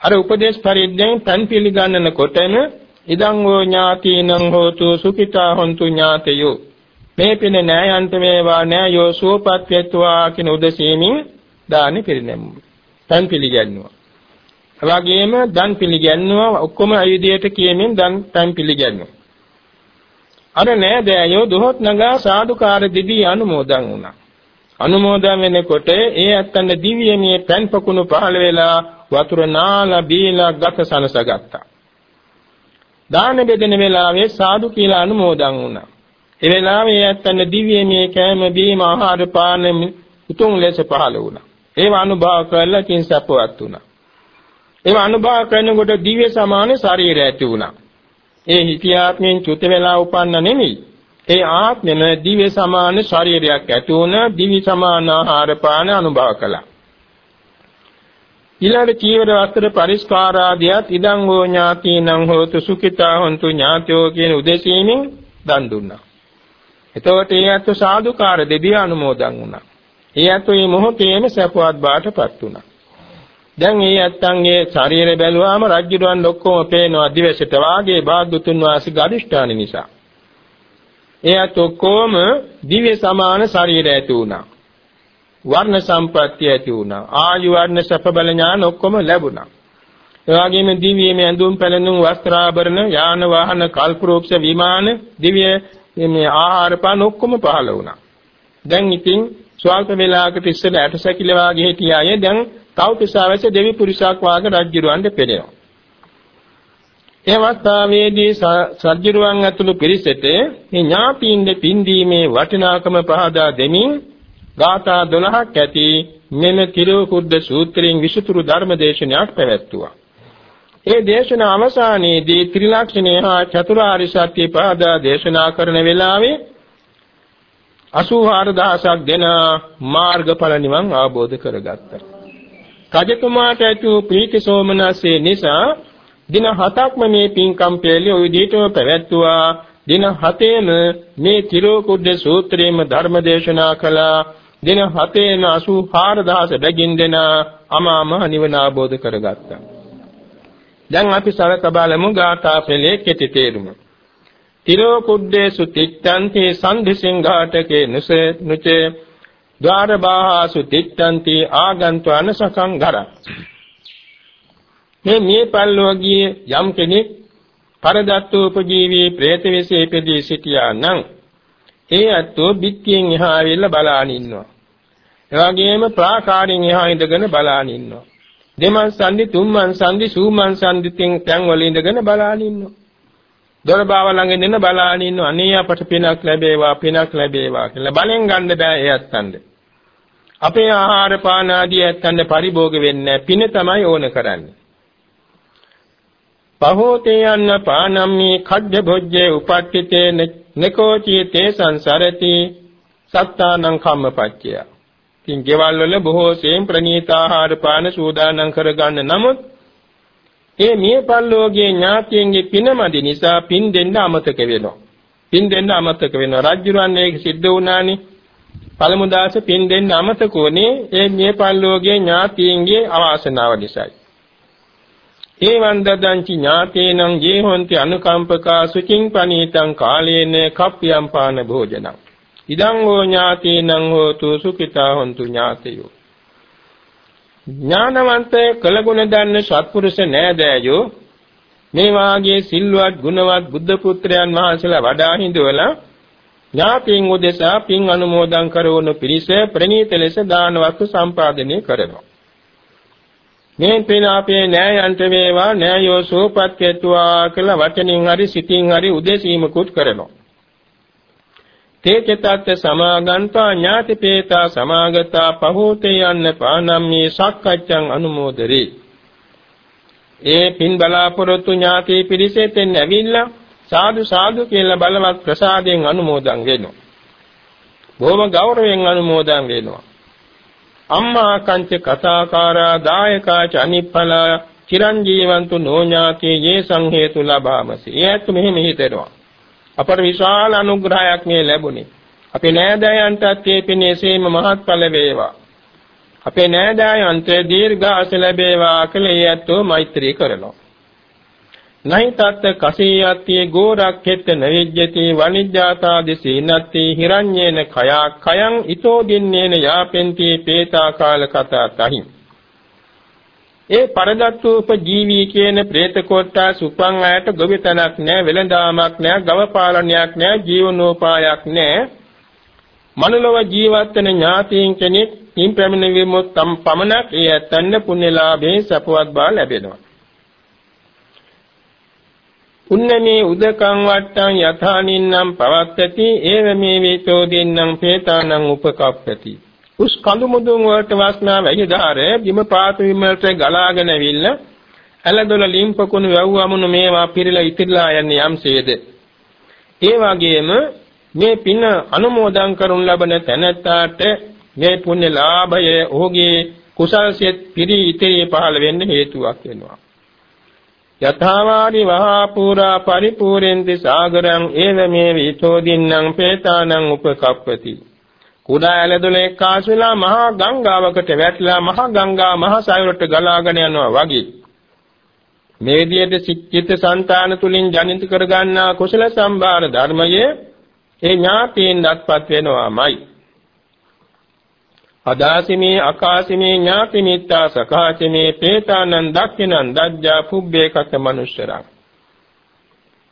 අර උපදේශ පරිද්දෙන් තන් පිළිගන්නනකොටම ඉදං වූ ඥාතීනං හෝතු සුඛිතා හොන්තු ඥාතයෝ මේ පින නෑයන්ත වේවා නෑයෝ සුවපත් වෙත්වා කියන උදසීමින් දානි පිරිනැමුවා. තන් පිළිගන්නවා. එවාගෙම දන් පිළිගන්නවා ඔක්කොම ආයුධයට කියමින් දන් තන් පිළිගන්නවා. අර නෑදෑයෝ දොහොත් නගා සාදුකාර දිදී අනුමෝදන් වුණා. අනුමෝදන් වෙනකොට ඒ ඇත්තන් දිව්‍යමය පෑන් පකුණු පහළ වෙලා වතුර නාලා බීලා ගත සනසගත්තා. දාන බෙදෙන වෙලාවේ සාදු කියලා අනුමෝදන් වුණා. ඒ වෙලාවේ ඇත්තන් දිව්‍යමය කෑම බීම ආහාර පාන උතුම් ලෙස පහළ වුණා. ඒව අනුභව කරලා කින් සපවත් වුණා. ඒව අනුභව කරනකොට දිව්‍ය සමාන ශරීරය ඇති වුණා. ඒ හිතියාත්මෙන් චුත වෙලා උපන්න නෙමෙයි. ඒ ආත්මෙම දිව්‍ය සමාන ශරීරයක් ඇති වුණ දිවි සමාන ආහාර පාන අනුභව කළා. ඊළඟ චීවර වස්ත්‍ර පරිස්කාරාදියත් ඉදං හෝ ඥාතීනං හෝතු සුඛිතා හොන්තු ඥාතයෝ කියන උදෙසීමින් දන් දුන්නා. එතකොට ඒ අත්ව සාදුකාර දෙවිය අනුමෝදන් වුණා. ඒ අත්ව මේ මොහොතේම සපවත් බාටපත් වුණා. දැන් මේ ඇත්තන්ගේ ශරීරය බැලුවාම රජ්ජුරුවන් ඔක්කොම පේනවා දිවසට වාගේ භාග්‍යතුන් වහන්සේ ගරිෂ්ඨාන නිසා. එයත් ඔක්කොම දිව්‍ය සමාන ශරීරය ඇති වුණා. වර්ණ සම්ප්‍රත්‍ය ඇති වුණා. ආයු වර්ණ සැප බල ඥාන ඔක්කොම ලැබුණා. ඒ වගේම දිව්‍යමය ඇඳුම් පැළඳුම් වස්ත්‍රාභරණ යාන වාහන කල්පරෝක්ෂ විමාන දිව්‍ය මේ ආහාර පාන ඔක්කොම පහළ වුණා. දැන් ඉතින් ස්වල්ප වේලාවකට ඉස්සෙල්ලා ඇටසැකිලි වාගේ හිටිය අය දැන් තව්තිසාවැස දෙවි පුරුෂාක් වාගේ රජ්ජුරුවන්ට පෙනෙනවා. ඒ අවස්ථාවේදී සජ්ජිරුවන් ඇතුළු පිරිසට මේ ඥාතීන්ගේ පින්දීමේ වටිනාකම පහදා දෙමින් ගාථා 12ක් ඇති මෙම තිරෝකුද්ද සූත්‍රයෙන් විසුතුරු ධර්ම දේශනයක් පැවැත්තුවා. ඒ දේශන අවසානයේදී ත්‍රිලක්ෂණය හා චතුරාර්ය සත්‍ය පහදා දේශනා කරන වෙලාවේ 84000ක් දෙන මාර්ගඵල නිවන් අවබෝධ කරගත්තා. රජතුමාට ඇති වූ ප්‍රීති සෝමනස්සේ නිසා දින 7ක්ම මේ පින්කම් පෙළේ ওই විදිහටම පැවැත්වුවා. දින 7ේම මේ තිරෝකුඩ සූත්‍රයේම ධර්ම දේශනා කළා. දින 7ේන 84000 බැගින් දෙන අමාම නිවන ආબોධ කරගත්තා. දැන් අපි සරක බලමු ගාථා පෙළේ කෙටි තේරුම. තිරෝකුඩේ සුතිත්තන්ති සම්දිසිංඝාටකේ නුසේ නුචේ ద్వාරබාහසු තිත්තන්ති ආගන්තුන සකං ගරා මේ මිය පල්ලෝගියේ යම් කෙනෙක් පරදත්තෝපජීවී പ്രേත විසේ ඉපදී සිටියා නම් ඒ අත්ෝ බිත්තියෙන් එහා ඇවිල්ලා බලාගෙන ඉන්නවා. ඒ වගේම ප්‍රාකාරයෙන් එහා ඉඳගෙන බලාගෙන ඉන්නවා. දෙමන් සම්දි තුන්මන් සම්දි සූමන් සම්දි තින් තැන් වල ඉඳගෙන බලාගෙන ඉන්නවා. දොර බාව ළඟ ඉඳගෙන බලාගෙන ඉන්නවා. අනේ අපට පිනක් ලැබේවා පිනක් ලැබේවා කියලා බලෙන් ගන්න බෑ ඒ අත්තන්ද. අපේ ආහාර පාන ආදී ඇත්තන්ට පරිභෝග වෙන්නේ පින තමයි ඕන කරන්නේ. පහෝතේ යන්න පානම්මි කඩ්ඩ භොජ්ජේ උපට්ඨිතේ නකෝචී තේ සංසරති සත්තානං කම්මපච්චය. තින් ගෙවල් වල බොහෝ සේම් ප්‍රණීත ආහාර පාන සූදානම් කරගන්න නමුත් ඒ මියපල්ලෝගේ ඥාතියන්ගේ පිනමදි නිසා පින් දෙන්න අමතක වෙනවා. පින් දෙන්න අමතක වෙනවා. රජුරන් ඒක සිද්ධ වුණානේ. පළමු දාස පින් දෙන්න අමතක වුණේ ඒ මියපල්ලෝගේ ඥාතියන්ගේ අවාසනාව නිසායි. ඒවං දදංචි ඥාතේනං ජීහොන්ති අනුකම්පකා සුචින් පනීතං කාලේන කප්පියම් පාන භෝජනං. ඉදං හෝ ඥාතේනං හෝතු සුඛිතා හොන්තු ඥාතයෝ. ඥානවන්ත කළගුණ දන්න සත්පුරුෂ නෑදෑයෝ මේ වාගේ සිල්වත් ගුණවත් බුද්ධ පුත්‍රයන් වහන්සේලා වඩා හිඳවලා ඥාතීන් උදෙසා පින් අනුමෝදන් කරවනු පිරිස ප්‍රණීත ලෙස දාන වස්තු සම්පාදනය කරනවා. මේ පින අපේ නෑයන්ට වේවා නෑයෝ සෝපත් කෙතුවා කියලා වචනින් හරි සිතින් හරි උදෙසීමකුත් කරනවා. තේචතත් සමාගන්තා ඥාතිපේතා සමාගතා පහෝතේ යන්න පානම්මේ සක්කච්ඡං අනුමෝදරේ. ඒ පින් බලාපොරොත්තු ඥාති පිරිසෙන් ඇවිල්ලා සාදු සාදු කියලා බලවත් ප්‍රසාදයෙන් අනුමෝදන් වෙනවා. බොහොම ගෞරවයෙන් අනුමෝදන් වෙනවා. අම්මා කංච කතාකාරා දායකා ච අනිප්පලා චිරංජීවන්තු නෝඥාතේ යේ සංහේතු ලබාමසි. ඒත් මෙහෙම හිතෙනවා. අපට විශාල අනුග්‍රහයක් මේ ලැබුණේ. අපේ නෑදෑයන්ටත් මේ පිනේ සේම මහත්ඵල වේවා. අපේ නෑදෑයන්ට දීර්ඝාස ලැබේවා කියලා ඒත්ෝ මෛත්‍රී කරනවා. නහි තත්ත කසීයත්ති ගෝරක්ඛෙත් නවිජ්ජති වනිජ්ජාතාදි සීනත්ති හිරඤ්ඤේන khයා khයං ඊතෝ දින්නේන යාපෙන්ති පේතා කාල කතා තහි. ඒ පරදත්තූප ජීවී කියන പ്രേත කොට්ටා සුපං ආයට ගොවිතැනක් නැහැ වෙළඳාමක් නැහැ ගව පාලනයක් නැහැ ජීවනෝපායක් නැහැ මනුලව ජීවත් වෙන ඥාතීන් කෙනෙක් ඉන් පැමිණෙවිමුත් තම පමණක් ඒ ඇත්තන්න පුණ්‍යලාභේ සපවත් බව ලැබෙනවා. පුන්නමේ උදකං වට්ටං යථානින්නම් පවත්තති ඒව මේ වේතෝ දෙන්නම් පේතානං උපකප්පති. උස් කඳු මුදුන් වලට වාස්නා වැහි ධාරේ බිම පාතු විමලට ගලාගෙන ඇවිල්ල ඇලදොල ලිම්පකුණු වැව්වමුණු මේවා පිරিলা ඉතිරිලා යන්නේ යම්සේද? ඒ වගේම මේ පින අනුමෝදන් කරනු ලබන තැනැත්තාට මේ පුණ්‍ය ලාභය ඔහුගේ කුසල්සිත පිරි ඉතිරි පහළ වෙන්න හේතුවක් වෙනවා. යථාවාදි වහා පුරා පරිපූර්ෙන්ති සාගරං ඒව මේ විතෝ දින්නම් පේතානං උපකප්පති. කුඩා ඇලදොලේ කාසුලා මහා ගංගාවකට වැටලා මහා ගංගා මහ සයුරට ගලාගෙන යනවා වගේ. මේ විදිහට සිච්චිත සංතාන තුලින් ජනිත කරගන්නා කුසල සම්භාර ධර්මයේ ඒ ඥාතීන් දත්පත් වෙනවාමයි. අදාසිමේ අකාසිමේ ඥාති මිත්තා සකාසිමේ පේතානං දක්ඛිනං දජ්ජා පුබ්බේ කත මනුෂ්‍යරං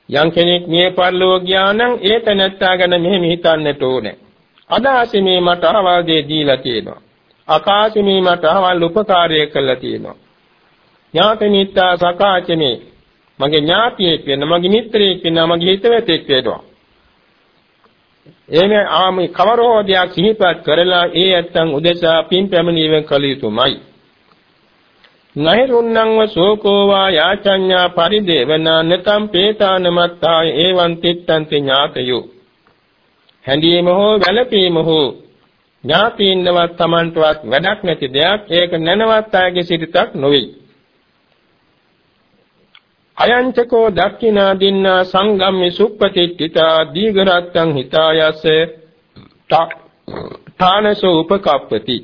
යම් කෙනෙක් මේ පරිලෝක ඥානං ඒ තැනත්තා ගැන මෙහෙම හිතන්නට ඕනේ අදාසිමේ මට අහවල් දෙය දීලා තියෙනවා. අකාසිමේ මට අහවල් උපකාරය කළා තියෙනවා. ඥාති මිත්‍යා සකාචමේ මගේ ඥාතියෙක් වෙන මගේ මිත්‍රයෙක් වෙන මගේ හිතවතෙක් වෙනවා. එමේ ආමි කවරෝදයක් සිහිපත් කරලා ඒ ඇත්තන් උදෙසා පින් පැමිණීමෙන් කළ යුතුමයි. නහිරුන්නංව සෝකෝවා යාචඤ්ඤා පරිදේවනා නතම් පේතානමත්තා ඒවං තිත්තන්ති ඥාතයෝ හැඳීම හෝ වැළපීම හෝ ඥාතීන්වත් Tamanටවත් වැඩක් නැති දෙයක් ඒක නැනවත් අයගේ සිරිතක් නොවේ. අයංචකෝ දක්ඛිනා දින්නා සංගම්මි සුප්පතිත්තිතා දීඝරත්තං හිතායස තානසෝ උපකප්පති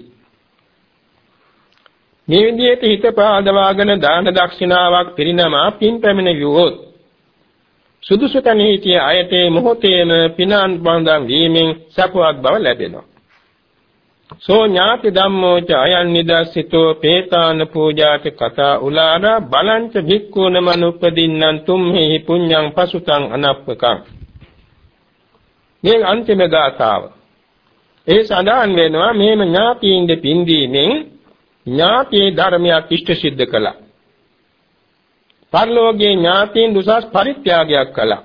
මේ විදිහට හිත පාදවාගෙන දාන දක්ෂිනාවක් පිරිනමා පින් පැමිණ යුවොත් සුදුසු තැන හිටිය අයට මොහොතේම පිනාන් බඳන් වීමෙන් සපවත් බව ලැබෙනවා. සෝ ඥාති ධම්මෝ ච අයන් නිදස්සිතෝ පේතාන පූජාට කතා උලාරා බලංච භික්ඛූන මනුප්පදින්නම් තුම්හි පුඤ්ඤං පසුතං අනප්පකං. මේ අන්තිම ගාථාව. ඒ සඳහන් වෙනවා මේම ඥාතීන්ද පින්දීමෙන් ඥාතී ධර්මයක් ඉෂ්ට සිද්ධ කළා. පරලෝකයේ ඥාතීන් දුසස් පරිත්‍යාගයක් කළා.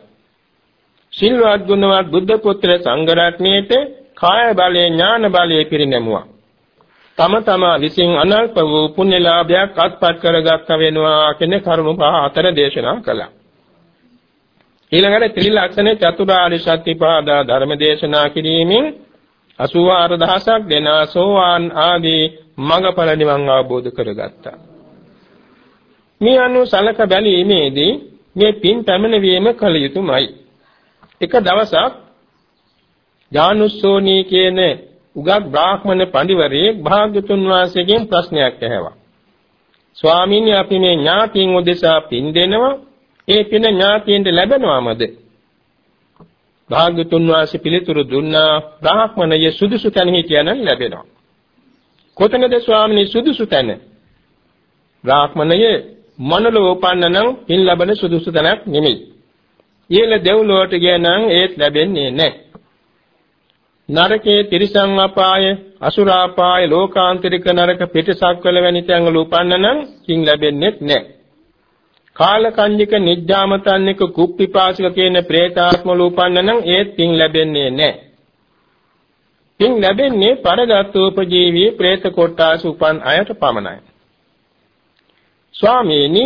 සිල්වත් ගුණවත් බුද්ධ පුත්‍ර සංඝ රත්නයේට කාය බලයේ ඥාන බලයේ පිරිනැමුවා. තම තම විසින් අනල්ප වූ පුණ්‍ය ලාභයක් අත්පත් කරගත්ත වෙනවා කියන කරුණු පහ අතර දේශනා කළා. ඊළඟට ත්‍රිලක්ෂණ චතුරාර්ය සත්‍ය පාදා ධර්ම දේශනා කිරීමෙන් 84000ක් දෙන සෝවාන් ආදී මඟඵල නිවන් අවබෝධ කරගත්තා. මේ අනුව සලක බැලීමේදී මේ පින් පැමිණවීම කළ යුතුමයි. එක දවසක් ජානුස්සෝනී කියන උගත් බ්‍රාහ්මණ පඬිවරයෙක් භාග්‍යතුන් වහන්සේගෙන් ප්‍රශ්නයක් ඇහැවා. ස්වාමීනි අපි මේ ඥාතීන් උදෙසා පින් දෙනවා ඒ පින ඥාතීන්ට ලැබෙනවමද? භාග්‍යතුන් වහන්සේ පිළිතුරු දුන්නා බ්‍රාහ්මණය සුදුසු තැන හිටියනම් ලැබෙනවා. කොතනද ස්වාමීනි සුදුසු තැන? බ්‍රාහ්මණය මනලෝ උපන්න නම් පින් ලබන සුදුසු තැනක් නෙමෙයි. ඊළ දෙව්ලොවට ගිය නම් ඒත් ලැබෙන්නේ නැහැ. නරකයේ තිරිසන් අපාය, අසුරාපාය, ලෝකාන්තරික නරක පිටසක්වල වැනි තැන්වල උපන්න නම් කිං ලැබෙන්නේ නැහැ. කාලකන්නික නිජ්ජාමතන්නික කුප්පිපාසික කියන പ്രേතාත්මවල උපන්න නම් ඒත් කිං ලැබෙන්නේ නැහැ. කිං ලැබෙන්නේ පරගත්ෝපජීවී പ്രേත කොටාස උපන් අයට පමණයි. ස්වාමීනි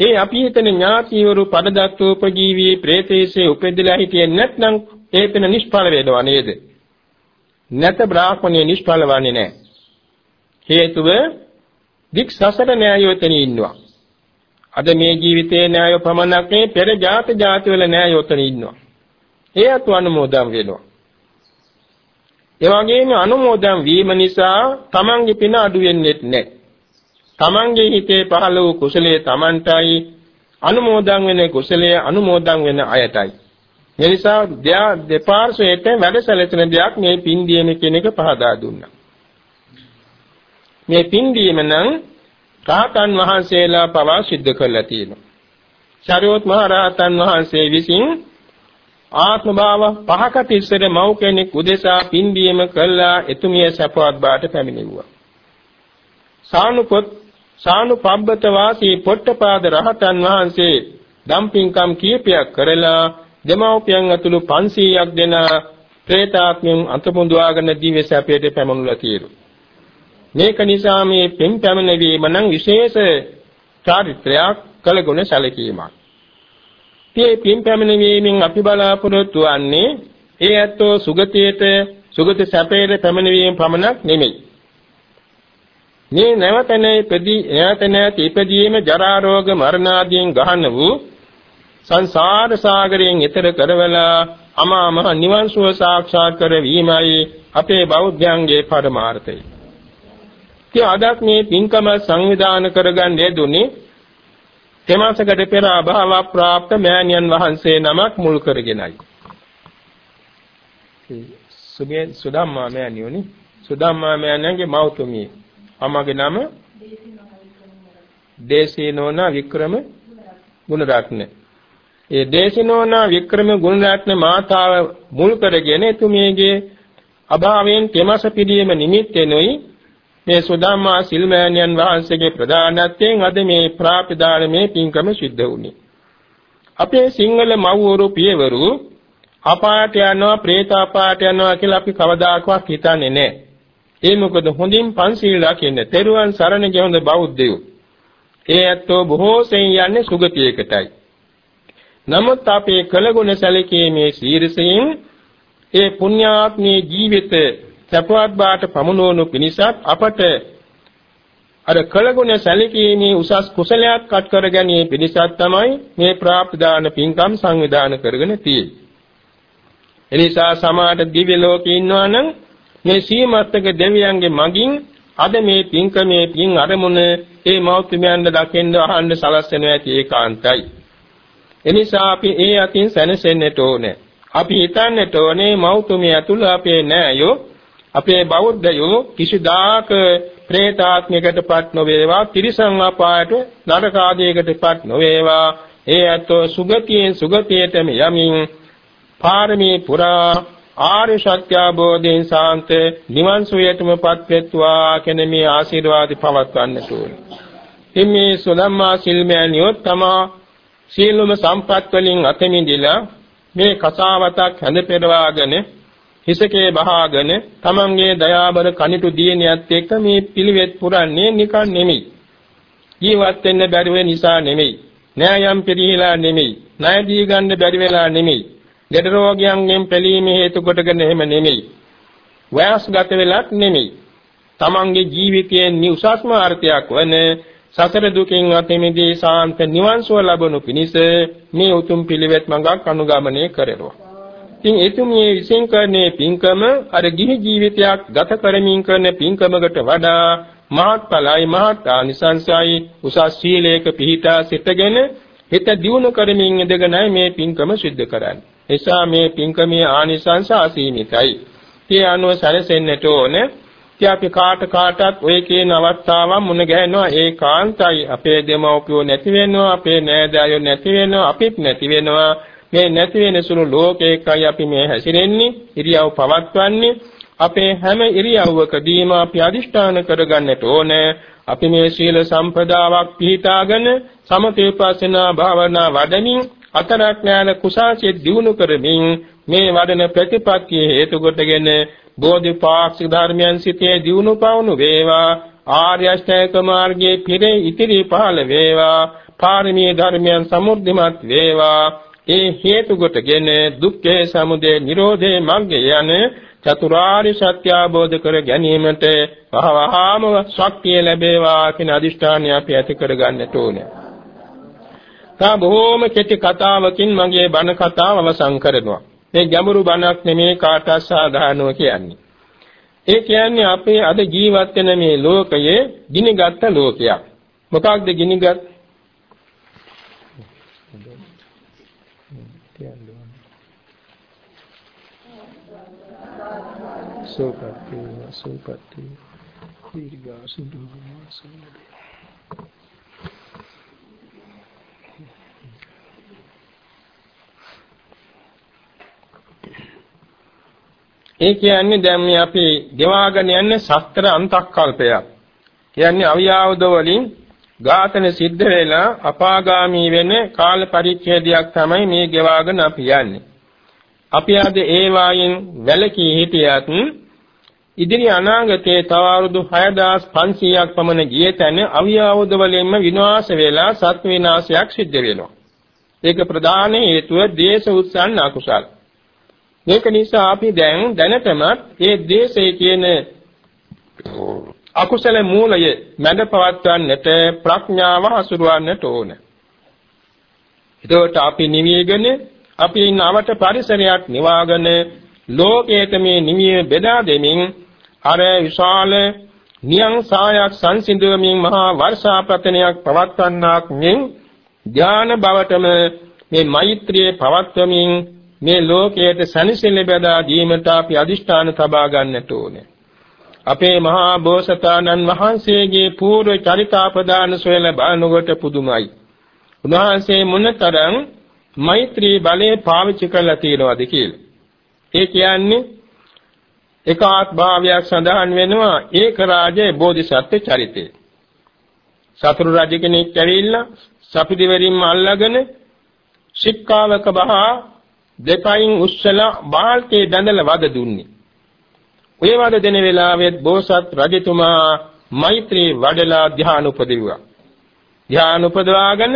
ඒ අපි හිතන ඥාතිවරු පරදත්තෝපජීවී ප්‍රේතේසේ උපෙදලා හිටියේ නැත්නම් ඒ පෙන නිෂ්ඵල වේදවා නේද? නැත බ්‍රාහ්මණය නිෂ්ඵල වන්නේ නැහැ. හේතුව දික් සසර න්යායෝතන ඉන්නවා. අද මේ ජීවිතේ න්යාය පමණක් නේ පෙර ජාති ජාති වල න්යායෝතන ඉන්නවා. ඒ අතු අනුමෝදන් වෙනවා. ඒ වගේම අනුමෝදන් වීම නිසා තමන්ගේ පින අඩු වෙන්නේ නැහැ. තමන්ගේ හිතේ පහළ වූ කුසලයේ තමන්ටයි අනුමෝදන් වෙන කුසලයේ අනුමෝදන් වෙන අයටයි. ඒ නිසා දෙපාර්ශ්වයට වැඩසැලසෙන දෙයක් මේ පින්දීම කියන එක පහදා දුන්නා. මේ පින්දීම නම් රාතන් වහන්සේලා පවා සිද්ධ කරලා තියෙනවා. ශරියොත් මහ රහතන් වහන්සේ විසින් ආත්ම භාව පහකට ඉස්සර මව් කෙනෙක් උදෙසා පින්දීම කළා එතුමිය සපවත් බාට පැමිණෙව්වා. සානුපොත් සානුපබ්බත වාසී පොට්ටපාද රහතන් වහන්සේ දම්පින්කම් කීපයක් කරලා දෙමව්පියන් ඇතුළු 500ක් දෙනා പ്രേතාත්මයන් අතපොඳුවාගෙන දිව්‍ය සැපයට පැමුණුලා තියෙනවා. මේක නිසා මේ පින් පැමිණීම නම් විශේෂ චාරිත්‍රයක් කළගුණ සැලකීමක්. මේ පින් පැමිණීමෙන් අපි බලාපොරොත්තු වන්නේ ඒ ඇත්තෝ සුගතියට සුගති සැපයට පැමිණීම පමණක් නෙමෙයි. මේ නැවත නැපදී නැවත නැති ඉපදීම ජරා රෝග මරණ ආදීන් ගහන වූ සංසාර සාගරයෙන් ඈතර කරවලා අමා මහ නිවන් සුව සාක්ෂාත් කරවීමයි අපේ බෞද්ධයන්ගේ පරමාර්ථය. ඉතින් අදත් මේ පින්කම සංවිධානය කරගන්න යෙදුනේ තෙමසකට පෙර අභාව ප්‍රාප්ත මෑණියන් වහන්සේ නමක් මුල් කරගෙනයි. සුමේ සුදම්මා මෑණියෝනි සුදම්මා මෑණියන්ගේ මව්තුමිය. අමගේ නම දේශීනෝනා වික්‍රම ගුණරත්න. ඒ දේශිනෝනා වික්‍රම ගුණරත්න මාතාව මුල් කරගෙන එතුමියගේ අභාවයෙන් තෙමස පිළියෙම නිමිත්තෙනුයි මේ සුදම්මා සිල්මෑණියන් වහන්සේගේ ප්‍රධානත්වයෙන් අද මේ ප්‍රාපදානමේ පින්කම සිද්ධ වුණේ. අපේ සිංහල මව්වරු පියවරු අපාට යනවා, പ്രേත අපාට යනවා කියලා අපි කවදාකවත් හිතන්නේ නැහැ. ඒ මොකද හොඳින් පන්සිල් රකින්න, තෙරුවන් සරණ ගෙවන බෞද්ධයෝ. ඒ ඇත්තෝ බොහෝ සෙයින් යන්නේ සුගතියකටයි. නමුත් අපේ කළගුණ සැලකීමේ ශීර්ෂයෙන් ඒ පුණ්‍යාත්මී ජීවිත සපවත් බාට පමුණවනු පිණිසත් අපට අර කළගුණ සැලකීමේ උසස් කුසලයක් කට කර ගැනීම පිණිසත් තමයි මේ ප්‍රාප්තදාන පින්කම් සංවිධානය කරගෙන තියෙන්නේ. එනිසා සමාත දිව්‍ය ලෝකේ ඉන්නවා නම් මේ සීමත්තක දෙවියන්ගේ මගින් අද මේ පින්කමේ පින් අරමුණ ඒ මෞත්‍මයන්ද දකින්න අහන්න සලස්වනවා ඇති ඒකාන්තයි. එනිසා අපි ඒ අතින් සැනසෙන්නට ඕනේ. අපි හිතන්නට ඕනේ මෞතුමිය ඇතුළ අපේ නෑයෝ අපේ බෞද්ධයෝ කිසිදාක പ്രേතාත්මයකටපත් නොවේවා තිරිසන් අපායට නරක ආදීයකටපත් නොවේවා ඒ අතෝ සුගතියෙන් සුගතියටම යමින් පාරමී පුරා ආර්ය සත්‍ය අවබෝධයෙන් සාන්ත නිවන් සුවයටමපත් වෙත්වා කියන මේ ආශිර්වාද පවත්වන්නට ඕනේ. ඉන්නේ සුලම්මා සිල්මෑනියෝ තමා සියලුම සම්පත් වලින් අත මිදලා මේ කසාවතක් හැඳ පෙරවාගෙන හිසකේ බහාගෙන තමන්ගේ දයාබර කනිටු දියණියත් එක්ක මේ පිළිවෙත් පුරන්නේ නිකන් නෙමෙයි. ජීවත් වෙන්න බැරි වෙන නිසා නෙමෙයි. න්යායම් පිළිහිලා නෙමෙයි. ණය දී ගන්න බැරි වෙලා නෙමෙයි. ජඩ රෝගයන්ගෙන් පැලීම හේතු කොටගෙන එහෙම නෙමෙයි. වයස්ගත වෙලත් නෙමෙයි. තමන්ගේ ජීවිතයේ නිඋසස්ම අර්ථයක් වන සතර දුකින් අත මිදී සාන්ත නිවන් සුව ලබනු පිණිස මේ උතුම් පිළිවෙත් මඟක් අනුගමනය කරනවා. ඉතින් එතුමිය විසින් කරන්නේ පින්කම අර ගිහි ජීවිතයක් ගත කරමින් කරන පින්කමකට වඩා මහත්ඵලයි මහත් ආනිසංසයි උසස් සීලයක පිහිටා සිටගෙන හිත දියුණු කරමින් ඉඳගෙනයි මේ පින්කම සිද්ධ කරන්නේ. එසා මේ පින්කමේ ආනිසංස අසීමිතයි. ඒ අනුව සැලසෙන්නට ඕනේ ඉතින් අපි කාට කාටත් ඔය කියන අවස්ථාවන් මුණ ගැහෙනවා. ඒකාන්තයි. අපේ දෙමව්පියෝ නැති වෙනවා අපේ නෑදෑයෝ නැති වෙනවා අපිත් නැති වෙනවා. මේ නැති වෙන සුළු ලෝකයකයි අපි මේ හැසිරෙන්නේ ඉරියව් පවත්වන්නේ. අපේ හැම ඉරියව්වකදීම අපි අදිෂ්ඨාන කරගන්නට ඕනේ. අපි මේ සීල සම්පදාවක් පිළිතාගෙන සමතේපස්සනා භාවනා වඩමින් අතරක් ඥාන කුසාසිය දිනු කරමින් මේ වඩන ප්‍රතිපත්තිය හේතු කොටගෙන බෝධිපාක්ෂික ධර්මයන් සිතේ දියුණු පවුණු වේවා ආර්ය අෂ්ටාංග මාර්ගයේ පිරේ ඉතිරි පහළ වේවා පාරමී ධර්මයන් සමුර්ධිමත් වේවා ඒ හේතු කොටගෙන දුක්ඛේ සමුදය නිරෝධේ මග්ගය යන චතුරාර්ය සත්‍ය අවබෝධ කර ගැනීමට වහවහාම ශක්තිය ලැබේවා කියන අදිෂ්ඨානය අපි ඇති කරගන්නට ඕනේ. තා බොහෝම කෙටි කතාවකින් මගේ බණ කතාව අවසන් කරනවා. මේ ගැඹුරු බණක් නෙමේ කාටත් සාධාරණව කියන්නේ. ඒ කියන්නේ අපේ අද ජීවත් වෙන මේ ලෝකයේ ගිනිගත් ලෝකයක්. මොකක්ද ගිනිගත්? සෝපatti සෝපatti දීර්ඝ සුදුමා සම්මදේ ඒ කියන්නේ දැන් මේ අපි ගෙවාගෙන යන්නේ ශස්ත්‍ර අන්තක්කල්පයක්. කියන්නේ අවියාවද වලින් ඝාතන සිද්ධ වෙලා අපාගාමී වෙන කාල පරිච්ඡේදයක් තමයි මේ ගෙවාගෙන අපි යන්නේ. අපි අද ඒ වායින් වැළකී හිටියත් ඉදිරි අනාගතයේ තව අවුරුදු 6500ක් පමණ ගිය තැන අවියාවද වලින්ම විනාශ වෙලා සත්ව විනාශයක් සිද්ධ වෙනවා. ඒක ප්‍රධාන හේතුව දේශ උත්සන්න අකුසල. මේක නිසා අපි දැන් දැනටමත් මේ දේශය කියන අකුසල මූලය මැඩ පවත්වන්නට ප්‍රඥාව හසුරවන්නට ඕන. එතකොට අපි නිවිගෙන අපි නවට පරිසරයක් නිවාගෙන ලෝකයට මේ නිමිය බෙදා දෙමින් අර විශාල නියං සායක් සංසිඳුවමින් මහා වර්ෂා ප්‍රතනයක් පවත්වන්නාක් මෙන් ඥාන බවටම මේ මෛත්‍රියේ පවත්වමින් මේ ලෝකයට සනිසෙල්ල බෙදා දීමට අපි අදිෂ්ඨාන තබා ගන්නට ඕනේ. අපේ මහා බෝසතාණන් වහන්සේගේ పూర్ව චරිතාපදාන සොයල බලනකොට පුදුමයි. උන්වහන්සේ මොනතරම් මෛත්‍රී බලය පාවිච්චි කරලා තියෙනවද කියලා. ඒ කියන්නේ එකාත් භාවයක් සඳහන් වෙනවා ඒක රාජේ බෝධිසත්ව චරිතය. සතුරු රජ කෙනෙක් ඇවිල්ලා සපිදිවරින්ම අල්ලගෙන ශික්කාවක බහා දෙපයින් උස්සලා බාල්කේ බැඳලා වද දුන්නේ. ඔය වද දෙන වෙලාවෙත් බෝසත් රජතුමා මෛත්‍රී වඩලා ධ්‍යාන උපදිවුවා. ධ්‍යාන උපදවාගෙන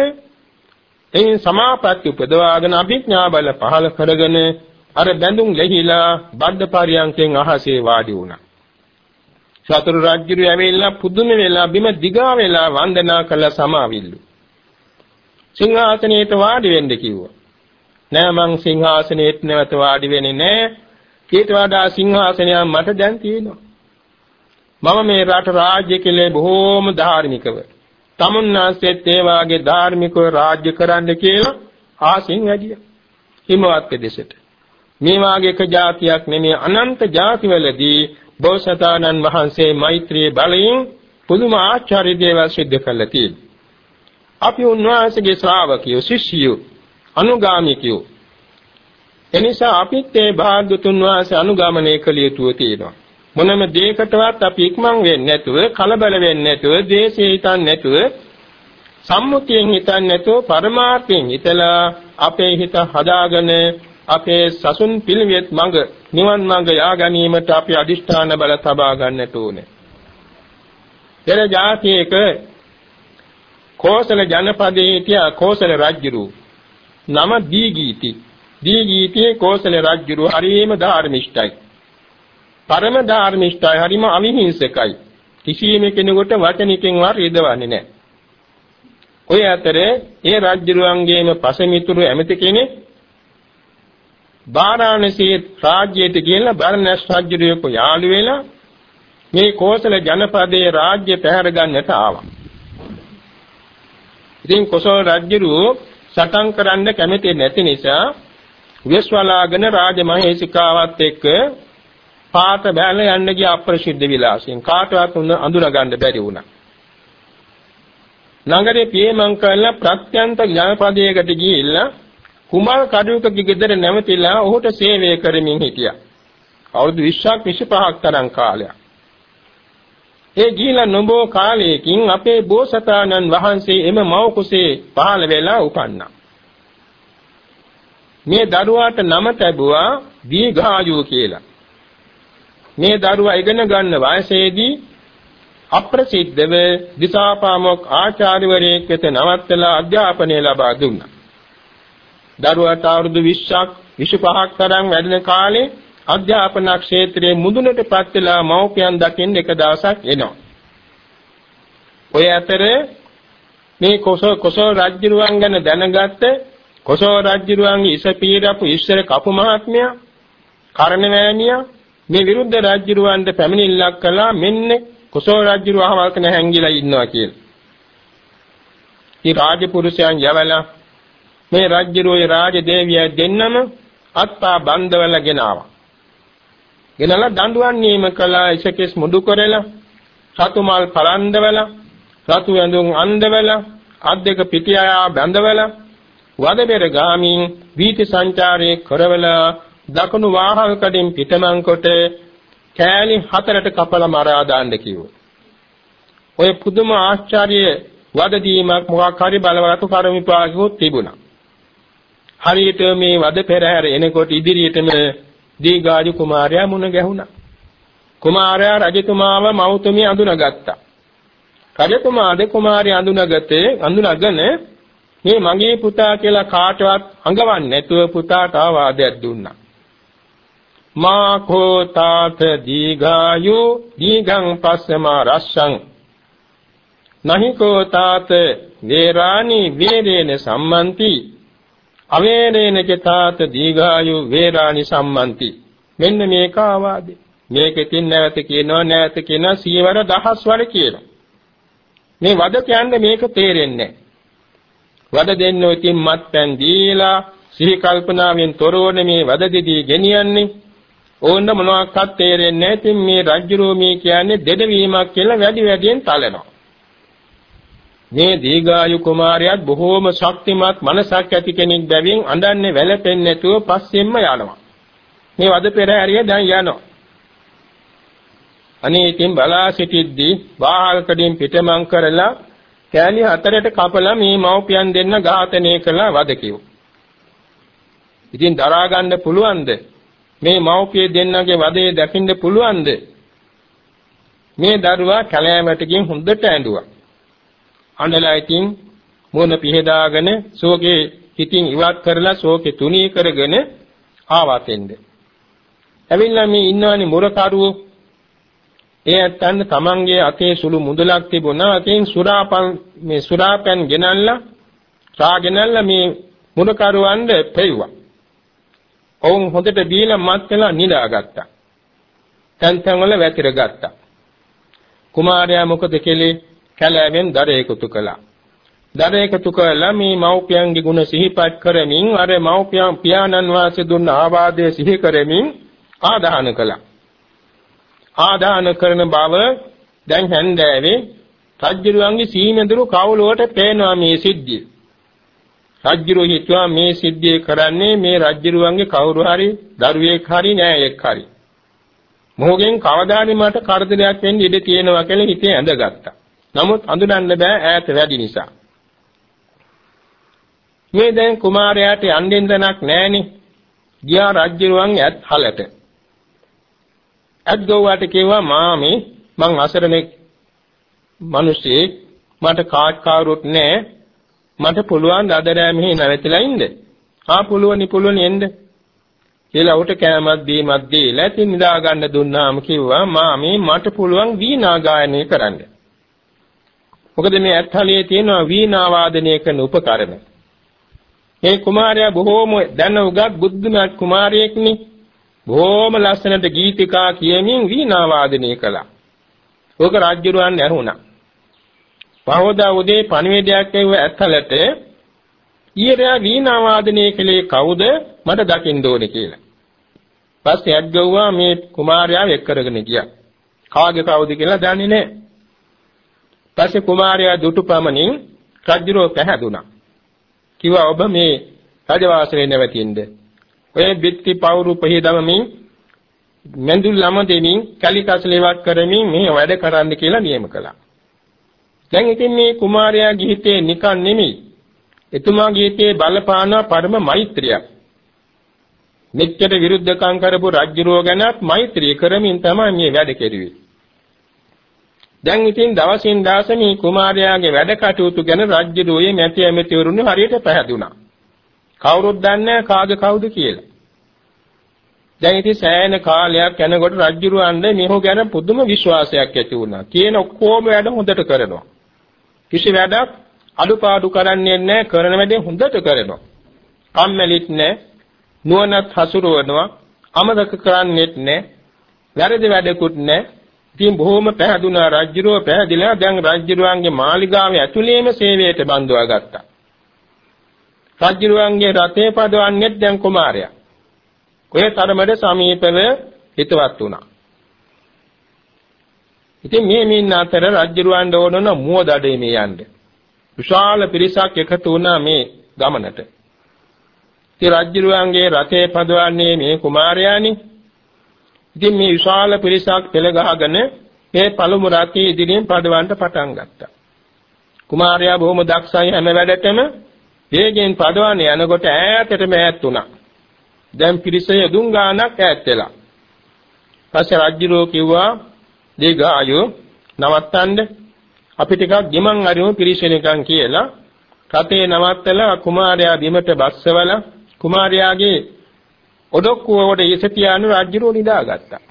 එයින් සමාපatti උපදවාගෙන අභිඥා බල පහල කරගෙන අර බැඳුම් ලැහිලා බද්ද පරියන්කෙන් අහසේ වාඩි වුණා. සතර රාජ්‍යරු ඇවිල්ලා පුදුම වෙලා බිම දිගා වෙලා වන්දනා කළ සමාවිල්ලු. සිංහාසනයේට වාඩි වෙන්න කිව්වා. නෑ මං සිංහාසනයේට නැවත වාඩි වෙන්නේ නෑ. ඊට වඩා සිංහාසනයක් මට දැන් තියෙනවා. මම මේ රට රාජ්‍ය කෙලේ බොහෝම ධාර්මිකව. තමුන්නාසෙත් ඒ වාගේ ධාර්මිකව රාජ්‍ය කරන්න කියලා ආසින් වැඩියා. හිමවත් දෙසට. මේ වාගේ එක જાතියක් නෙමෙයි අනන්ත જાතිවලදී බෝසතාණන් වහන්සේ මෛත්‍රී බලයෙන් පුදුම ආචාර්ය දේවල් සිද්ධ කළා තියෙනවා. අපි උන්වහන්සේගේ ශ්‍රාවකයෝ ශිෂ්‍යයෝ අනුගාමිකයෝ එනිසා අපිත් ඒ භාග්‍යතුන් වහන්සේ අනුගමනය කළ යුතුව තියෙනවා. මොනම දෙයකටවත් අපි ඉක්මන් වෙන්නේ නැතුව, කලබල වෙන්නේ නැතුව, දේශේ හිතන්නේ නැතුව, සම්මුතියෙන් හිතන්නේ නැතුව, පරමාර්ථයෙන් හිතලා අපේ හිත හදාගෙන අපේ සසුන් පිළිවෙත් මඟ නිවන් මඟ යා ගැනීමට අපි අදිෂ්ඨාන බල තබා ගන්නට ඕනේ. පෙර જાතියක කෝසල ජනපදයේ හිටිය කෝසල රජුරු නම දීගීති. දීගීතියේ කෝසල රජුරු හරිම ධාර්මිෂ්ඨයි. පරම ධාර්මිෂ්ඨයි හරිම අවිහිංසකයි. කිසියම් කෙනෙකුට වචනිකෙන් වා රිදවන්නේ නැහැ. ඔය අතරේ ඒ රජුරුවන්ගේම පසමිතුරු ඇමති කෙනෙක් වාරාණසී රාජ්‍යයට ගිහිල්ලා බර්ණස් රජුරියක යාළු වෙලා මේ කෝසල ජනපදයේ රාජ්‍ය පැහැර ගන්නට ආවා. ඉතින් කොසල් රජුරු සටන් කරන්න කැමති නැති නිසා විශ්වලාගෙන රාජමහේසිකාවත් එක්ක පාත බැල යන්න ගිය අප්‍රසිද්ධ විලාසයෙන් කාටවත් අඳුර ගන්න බැරි වුණා. නගරේ පියමං කළා ප්‍රත්‍යන්ත ජනපදයකට ගිහිල්ලා කුමල් කඩුවකගේ ගෙදර නැවතිලා ඔහුට සේවය කරමින් හිටියා. අවුරුදු 20ක් 25ක් තරම් කාලයක්. ඒ ගිහිලා නොබෝ කාලයකින් අපේ බෝසතාණන් වහන්සේ එම මව කුසේ පහළ වෙලා උපන්නා. මේ දරුවාට නම තැබුවා දීඝායු කියලා. මේ දරුවා ඉගෙන ගන්න වයසේදී අප්‍රසිද්ධව දිසාපාමොක් ආචාර්යවරයෙක් වෙත නවත්තලා අධ්‍යාපනය ලබා දුන්නා. දරුවාට අවුරුදු 20ක් 25ක් තරම් වැඩෙන කාලේ අධ්‍යාපන ක්ෂේත්‍රයේ මුදුනටපත් වෙලා මව්පියන් දකින්න එක දවසක් එනවා. ඔය අතරේ මේ කොසෝ කොසෝ රජුරුවන් ගැන දැනගත්ත කොසෝ රජුරුවන්ගේ ඉස පීරපු ඉස්සර කපු මහත්මයා කරණවැණියා මේ විරුද්ධ රජුරුවන්ට පැමිණිල්ලක් කළා මෙන්න කොසෝ රජුරුව අහවල් කන හැංගිලා ඉන්නවා කියලා. මේ රාජපුරුෂයන් යවලා මේ රජ්ජුරුවේ රාජදේවිය දෙන්නම අත්පා බන්ධවල ගෙනාවා. ගෙනලා දඬුවම් නියම කළා ඉසකෙස් මුඩු කරලා සතුමල් පලන්දවලා රතු ඇඳුම් අන්දවලා අත් දෙක පිටියා බැඳවලා වදබෙර ගාමින් වීති සංචාරයේ කරවලා දකුණු වාහකකඩින් පිටමන් කොට කෑලි හතරට කපලා මරා දාන්න කිව්වා. ඔය පුදුම ආශ්චර්ය වද දීමක් මොකක් හරි බලවත් කර්ම විපාකයක් තිබුණා. හරියට මේ වද පෙරහැර එනකොට ඉදිරියටම දීගාජු කුමාරයා මුණ ගැහුණා. කුමාරයා රජතුමාව මෞතුමිය අඳුනගත්තා. රජතුමාද කුමාරයා අඳුනගතේ අඳුනගෙන මේ මගේ පුතා කියලා කාටවත් අඟවන්නේ නැතුව පුතාට ආවාදයක් දුන්නා. මා කෝ තාත දීඝායු දීඝං පස්සමා රස්සං නහි කෝ තාත වේරාණි වේරේන සම්මන්ති අවේරේන චතාත දීඝායු වේරාණි සම්මන්ති. මෙන්න මේක ආවාදේ. මේකෙකින් නැවත කියනවා නැවත කියනවා සියවර දහස් වර කියනවා මේ වද කියන්නේ මේක තේරෙන්නේ වද දෙන්නෝ ඉතින් මත්පැන් දීලා සිහි කල්පනාවෙන් තොරවන මේ වද දෙදී ගෙනියන්නේ. ඕන්න මොනවාක්වත් තේරෙන්නේ නැහැ. ඉතින් මේ රජ්ජුරෝ මේ කියන්නේ දෙදවීමක් කියලා වැඩි වැඩියෙන් තලනවා. මේ දීගායු කුමාරයාත් බොහෝම ශක්තිමත් මනසක් ඇති කෙනෙක් බැවින් අඬන්නේ වැළපෙන්නේ නැතුව පස්සෙන්ම යනවා. මේ වද පෙරහැරිය දැන් යනවා. අනේ ඉතින් බලා සිටිද්දී වාහල්කඩින් පිටමං කරලා කෑලි හතරට කපලා මේ මව්පියන් දෙන්න ඝාතනය කළා වදකියෝ. ඉතින් දරා ගන්න පුළුවන්ද? මේ මව්පිය දෙන්නගේ වදේ දකින්න පුළුවන්ද? මේ දරුවා කැලෑමටකින් හොඳට ඇඬුවා. අඬලා ඉතින් මොන පිහදාගෙන සෝකේ හිතින් ඉවත් කරලා සෝකේ තුනී කරගෙන ආවතෙන්ද. ඇවිල්ලා මේ ඉන්නවනේ මුරකරුවෝ ඒ ඇත්තන් තමන්ගේ අතේ සුළු මුදලක් තිබුණා. අතින් සුරාපන් මේ සුරාපැන් ගෙනල්ලා සාගෙනල්ලා මේ මුරකරුවන්ට පෙව්වා. ඔවුන් හොඳට බීලා මත් වෙලා නිදාගත්තා. තැන් තැන් වල වැතිර ගත්තා. කුමාරයා මොකද කෙලේ? කැලෑවෙන් දර එකතු කළා. දර එකතු කළා මේ මව්පියන්ගේ ගුණ සිහිපත් කරමින් අර මව්පියන් පියාණන් වාසේ දුන්න ආවාදයේ සිහි කරමින් ආදාන කළා. ආදාන කරන බව දැන් හැන්දෑවේ රජ්ජුරුවන්ගේ සීමෙඳුරු කවුලුවට පේනවා මේ සිද්ධිය. රජ්ජුරුව හිතුවා මේ සිද්ධිය කරන්නේ මේ රජ්ජුරුවන්ගේ කවුරු හරි දරුවෙක් හරි නෑයෙක් හරි. මොහොගෙන් කවදානි මට කරදරයක් වෙන්න ඉඩ තියෙනවා කියලා හිතේ ඇඳගත්තා. නමුත් අඳුනන්න බෑ ඈත වැඩි නිසා. මේ දැන් කුමාරයාට යන්නෙන් දනක් නෑනේ. ගියා රජ්ජුරුවන් ඇත් හලට. ඇත් ගොව්වට කිව්වා මාමේ මං අසරණෙක් මිනිස්සෙක් මට කාට් කාරුත් නෑ මට පුළුවන් අද රෑ මෙහි නැවතිලා ඉන්න. ආ පුළුවනි පුළුවනි එන්න. කියලා උට කෑමක් දීමක් දීලා ඉතින් නිදා ගන්න දුන්නාම කිව්වා මාමේ මට පුළුවන් වීණා ගායනය කරන්න. මොකද මේ ඇත්හලියේ තියෙන වීණා වාදනය කරන උපකරණ. මේ කුමාරයා බොහෝම දැන උගත් බුද්ධිමත් කුමාරයෙක්නේ. බොහෝම ලස්සනට ගීතිකා කියමින් වීණා වාදනය කළා. ඕක රාජ්‍යරුවන් ඇහුණා. පහවදා උදේ පණිවිඩයක් එව්ව ඇත්තලට ඊරයා වීණා වාදනය කළේ කවුද මට දකින්න ඕනේ කියලා. පස්සේ ඇද්ගව්වා මේ කුමාරයාව එක් කරගෙන ගියා. කාගේ කවුද කියලා දන්නේ නැහැ. පස්සේ කුමාරයා දුටු පමණින් රජුරෝ පැහැදුනා. කිව්වා ඔබ මේ රජවාසලේ නැවතින්ද? ඔය බිත්ති පවුරු පහදමමින් මෙන්දුල් ළම දෙමින් කලිකසලේවත් කරමින් මේ වැඩ කරන්න කියලා නියම කළා. දැන් ඉතින් මේ කුමාරයා ගිහිතේ නිකන් නෙමෙයි. එතුමා ගිහිතේ බලපාන පරම මෛත්‍රියක්. මෙච්චර විරුද්ධකම් කරපු රජුරෝ ගැනත් මෛත්‍රී කරමින් තමයි මේ වැඩ කෙරුවේ. දැන් ඉතින් දවසින් දවස මේ කුමාරයාගේ වැඩ කටයුතු ගැන රජුරෝයේ මැති ඇමතිවරුන් හරියට පැහැදුනා. කවුරුත් දන්නේ කාගේ කවුද කියලා. දැන් ඉතින් සෑහෙන කාලයක් යනකොට රජුරවන්ද මෙහො ගැන පුදුම විශ්වාසයක් ඇති වුණා. කියන ඔක්කොම වැඩ හොඳට කරනවා. කිසි වැඩක් අඩුපාඩු කරන්නේ නැහැ කරන වැඩේ හොඳට කරනවා. කම්මැලිත් නැහැ නුවණත් හසුරවනවා අමතක කරන්නේත් නැහැ වැරදි වැඩකුත් නැහැ ඉතින් බොහොම පැහැදුනා රජුරෝ පැහැදිලා දැන් රජුරුවන්ගේ මාලිගාවේ ඇතුළේම සේවයට බඳවා ගත්තා. රජුරුවන්ගේ රථේ පදවන්නේත් දැන් කුමාරයා. ඔය තරමට සමීපව හිතවත් වුණා. ඉතින් මේ මින් අතර රජ්ජුරුවන්ට ඕනන මුව දඩේ මේ යන්න. විශාල පිරිසක් එකතු වුණා මේ ගමනට. ඉතින් රජුරුවන්ගේ රථේ පදවන්නේ මේ කුමාරයානේ. ඉතින් මේ විශාල පිරිසක් පෙළ ගහගෙන මේ පළමු රථයේ ඉදිරියෙන් පදවන්න පටන් ගත්තා. කුමාරයා බොහොම දක්ෂයි හැම වැඩටම වේගෙන් පදවන්නේ යනකොට ඈතටම ඈත් වුණා. දැන් පිරිස යදුන් ගානක් ඈත් වෙලා. පස්සේ රජුරෝ කිව්වා දීඝායෝ නවත්තන්න අපි ටිකක් ගිමන් අරිමු පිරිසෙනකන් කියලා රතේ නවත්තලා කුමාරයා බිමට බස්සවලා කුමාරයාගේ ඔඩොක්කුවට ඉස තියාන රජුරෝ නිදාගත්තා.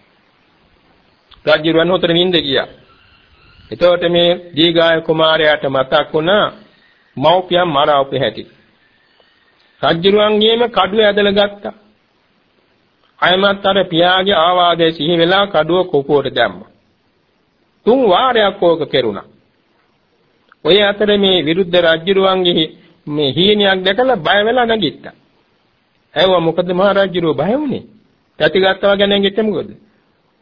රජුරන් උතර නිින්ද ගියා. එතකොට මේ දීඝාය කුමාරයාට මතක් වුණා මව්පියන් මරාවපු හැටි. රජුරුවන්ගේම කඩුව ඇදලා ගත්තා. අයමත් අර පියාගේ ආවාදයේ සිහි වෙලා කඩුව කොපුවට දැම්මා. තුන් වාරයක් ඕක කෙරුණා. ඔය අතර මේ විරුද්ධ රජුරුවන්ගේ මේ හීනියක් දැකලා බය වෙලා නැගිට්ටා. ඇහුවා මොකද මහරජුරුව බය වුනේ? පැතිගත්තා ගැන නැගිට්ටේ මොකද?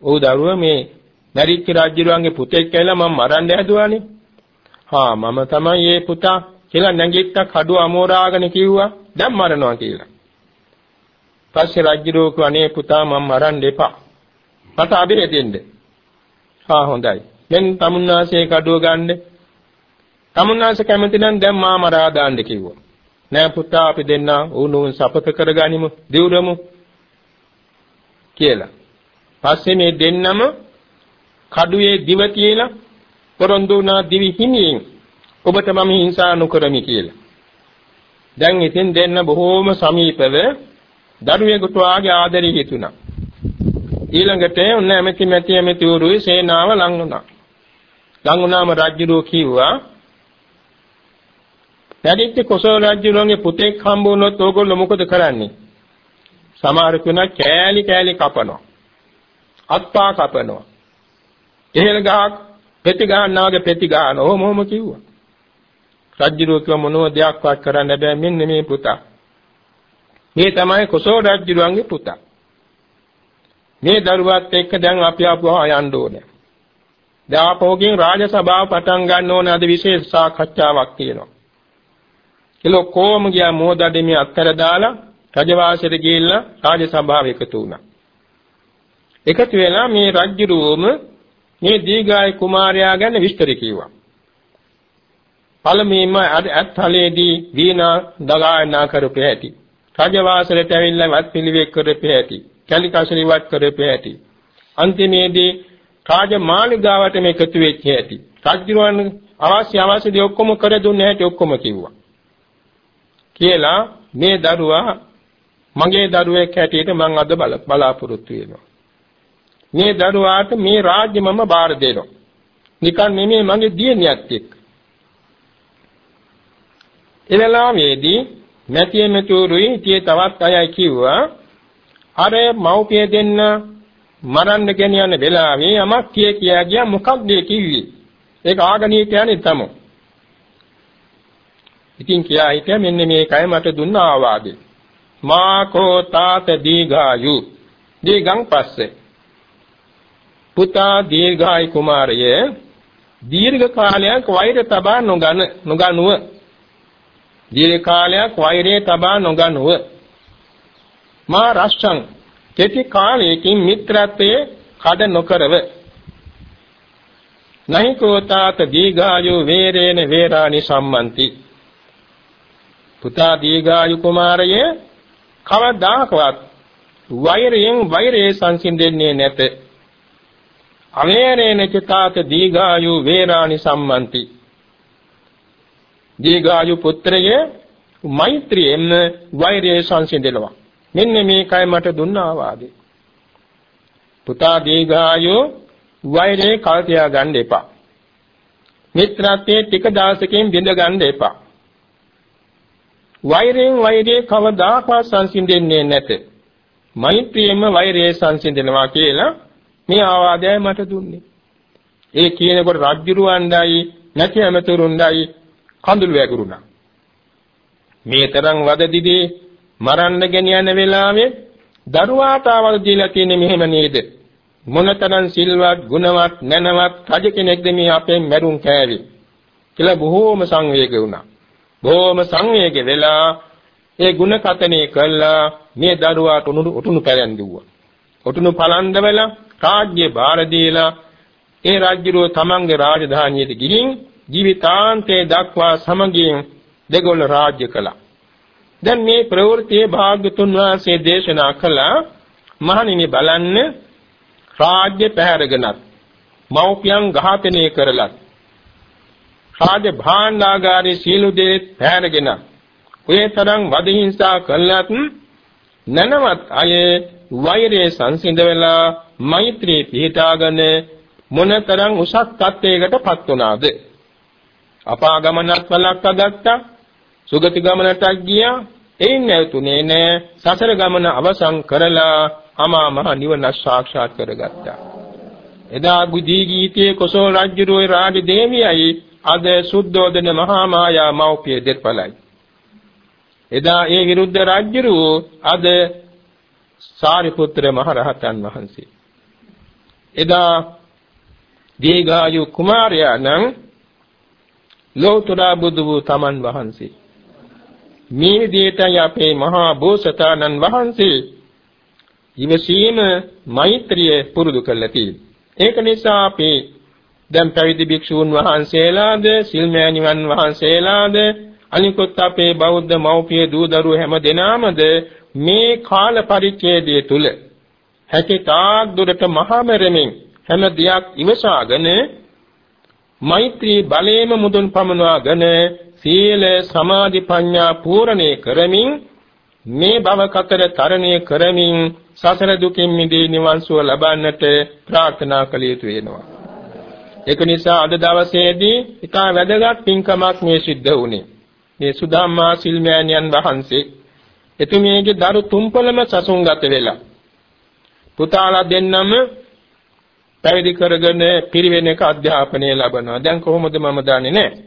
ඔව් දරුවා මේ මැරිච්ච රජුරුවන්ගේ පුතෙක් කියලා මම මරන්න හැදුවානේ. හා මම තමයි මේ පුතා කියලා නැගිට්ටා කඩුව අමෝරාගෙන කිව්වා දැන් මරනවා කියලා. පස්සේ රජුරෝ කනේ පුතා මම මරන්න එපා. මට අබිරෙ දෙන්න. හා හොඳයි. දැන් තමුන්නාසේ කඩුව ගන්න. තමුන්නාසේ කැමති නම් දැන් මා මරා දාන්න කිව්වා. නෑ පුතා අපි දෙන්න උණුන් සපත කරගනිමු දිවුරමු කියලා. පස්සේ මේ දෙන්නම කඩුවේ දිව කියලා පොරොන්දු වුණා දිවි හිමියෙන් ඔබට මම හිංසා නොකරමි කියලා. දැන් ඉතින් දෙන්න බොහෝම සමීපව දරුවෙකුට වාගේ ආදරෙ හිතුණා. ඊළඟට ඔන්න ඇමති මැති ඇමති වරුයි සේනාව ලං වුණා. ලං වුණාම රජුරෝ කිව්වා නැදිච්ච කොසල් රජුරන්ගේ පුතෙක් හම්බ වුණොත් ඕගොල්ලෝ මොකද කරන්නේ? සමහර කෙනා කෑලි කෑලි කපනවා. අත්පා කපනවා. එහෙල ගහක් පෙති ගන්නවා වගේ පෙති ගන්නවා. ඔහොම ඔහොම කිව්වා. රජුරෝ කිව්ව මොනෝ දෙයක්වත් කරන්න බෑ මෙන්න මේ පුතා. මේ තමයි කොසල් රජුරුවන්ගේ පුතා. මේ දරුවත් එක්ක දැන් අපි ආපුවා යන්න ඕනේ. දැන් ආපහුගෙන් රාජ සභාව පටන් ගන්න ඕනේ අද විශේෂ සාකච්ඡාවක් තියෙනවා. ඒලෝ කොම ගියා මොදඩේ මේ අත්තර දාලා රජවාසයට ගිහිල්ලා රාජ සභාව එකතු වුණා. එකතු වෙලා මේ රජුරුවම මේ දීගාය කුමාරයා ගැන විස්තර කිව්වා. පළමුවෙන්ම අත්හලේදී වීණා දගායනා කරපු හැටි. රජවාසලට ඇවිල්ලා වත් පිළිවෙක් කරපු හැටි. කැලිකසලි වත් කරපු හැටි. අන්තිමේදී රාජ මාලිගාවට මේ එකතු වෙච්ච හැටි. රජුරවන් අවශ්‍ය අවශ්‍ය දේ ඔක්කොම කර දුන්නේ හැටි ඔක්කොම කිව්වා. කියලා මේ දරුවා මගේ දරුවෙක් හැටියට මම අද බලාපොරොත්තු වෙනවා. මේ දරුවාට මේ රාජ්‍ය මම බාර දෙනවා. නිකන් නෙමෙයි මගේ දියණියත් එක්ක. එලලාමේදී නැතිය මෙතුරුයි tie තවත් අයයි කිව්වා අර මව්පිය දෙන්න මරන්න ගෙනියන වෙලාවේ යමක් කිය කියා ගියා මොකක්ද කිව්වේ ඒක ආගණීකයනේ තමයි ඉතින් කියා හිටියා මෙන්න මේකයි මට දුන්න ආවාදේ. මා කෝ තාත දීඝායු. දීගං පස්සේ. පුතා දීර්ඝායි කුමාරය දීර්ඝ කාලයක් වෛර තබා නොගන නොගනුව. දීර්ඝ කාලයක් වෛරයේ තබා නොගනුව. මා රස්සං කෙටි කාලයකින් මිත්‍රත්වයේ කඩ නොකරව. නහි කෝතාත දීඝායු වේරේන වේරානි සම්මන්ති. පුතා දීඝායු කුමාරයේ කවදාකවත් වෛරයෙන් වෛරයේ සංසිඳෙන්නේ නැත අවේරේන චිතාත දීඝායු වේරානි සම්මන්ති දීඝායු පුත්‍රය මෛත්‍රියෙන් වෛරය සංසිඳෙනවා. මෙන්න මේකයි මට දුන්න ආවාදේ. පුතා දීඝායු වෛරේ කල් තියා ගන්න එපා. මිත්‍රත්වයේ ටික දවසකින් බිඳ ගන්න එපා. වෛරයෙන් වෛරේ කවදාකවත් සංසිඳෙන්නේ නැත. මෛත්‍රියෙන්ම වෛරය සංසිඳෙනවා කියලා මේ ආවාදයයි මට දුන්නේ. ඒ කියනකොට රජ්ජුරුවන්ඩයි නැති ඇමතුරුන්ඩයි කඳුළු වැගුරුණා. මේ තරම් වද දිදී මරන්න ගෙනියන වෙලාවේ දරුවාට ආවල් දීලා තියෙන්නේ මෙහෙම නේද? මොනතරම් සිල්වත්, ගුණවත්, නැනවත් රජ කෙනෙක්ද මේ අපෙන් මැරුම් කෑවේ කියලා බොහෝම සංවේග වුණා. බොහෝම සංවේග වෙලා ඒ ಗುಣ කතනේ කළා මේ දරුවාට උටුණු පැලැන්දුවා. උටුණු පලන්දවලා රාජ්‍ය බාර දීලා ඒ රාජ්‍යරෝ තමන්ගේ රාජධානියට ගිහින් ජීවිතාන්තයේ දක්වා සමගියෙන් දෙගොල්ල රාජ්‍ය කළා. දැන් මේ ප්‍රවෘත්තියේ භාග්‍යතුන් වහන්සේ දේශනා කළා මහණෙනි බලන්න රාජ්‍ය පැහැරගෙනත් මව්පියන් ඝාතනය කරලත් රාජ භාණ්ඩාගාරයේ සීළු දේ පැහැරගෙන ඔය තරම් වද හිංසා කළත් නැනවත් අය වෛරයේ සංසිඳ වෙලා මෛත්‍රී පිහිටාගෙන මොනතරම් උසස් තත්වයකටපත් වුණාද? අපාගමනත් වලක්වා ගත්තා සුගති ගමනටත් ගියා එයින් නැතුනේ නෑ සසර ගමන අවසන් කරලා අමා මහ නිවන සාක්ෂාත් කරගත්තා. එදා බුද්ධී ගීතයේ කොසල් රජුගේ රාජ දේවියයි අද සුද්ධෝදන මහා මායා මෞපිය දෙපළයි. එදා ඒ විරුද්ධ රජුරු අද සාරිපුත්‍ර මහ රහතන් වහන්සේ. එදා දීඝායු කුමාරයා නම් ලෝතර බුදු වූ තමන් වහන්සේ. මේ විදිහටයි අපේ මහා බෝසතාණන් වහන්සේ ඉවසීම මෛත්‍රිය පුරුදු කරලා තියෙන්නේ. ඒක නිසා අපි දැන් පැවිදි භික්ෂූන් වහන්සේලාද, සිල්මෑණිවන් වහන්සේලාද, අනිකුත් අපේ බෞද්ධ මව්පිය දූ දරුවෝ හැම දෙනාමද මේ කාල පරිච්ඡේදය තුල හැකි තාක් දුරට මහමෙරමින් හැම දෙයක් ඉවසාගෙන මෛත්‍රී බලේම මුදුන් පමනවාගෙන සීල සමාධි ප්‍රඥා පූර්ණේ කරමින් මේ භව කතර තරණය කරමින් සසර දුකින් මිදී නිවන් සුව ලබන්නට ප්‍රාර්ථනා කළ යුතු වෙනවා. ඒක නිසා අද දවසේදී ඉතා වැදගත් පින්කමක් මේ සිද්ධ වුණේ. මේ සුදාම්මා සිල්මෑණියන් වහන්සේ එතුමියගේ දරු තුම්පලම සසුන්ගත වෙලා පුතාලා දෙන්නම පැවිදි කරගෙන පිරිවෙනක අධ්‍යාපනය ලබනවා. දැන් කොහොමද මම දන්නේ නැහැ.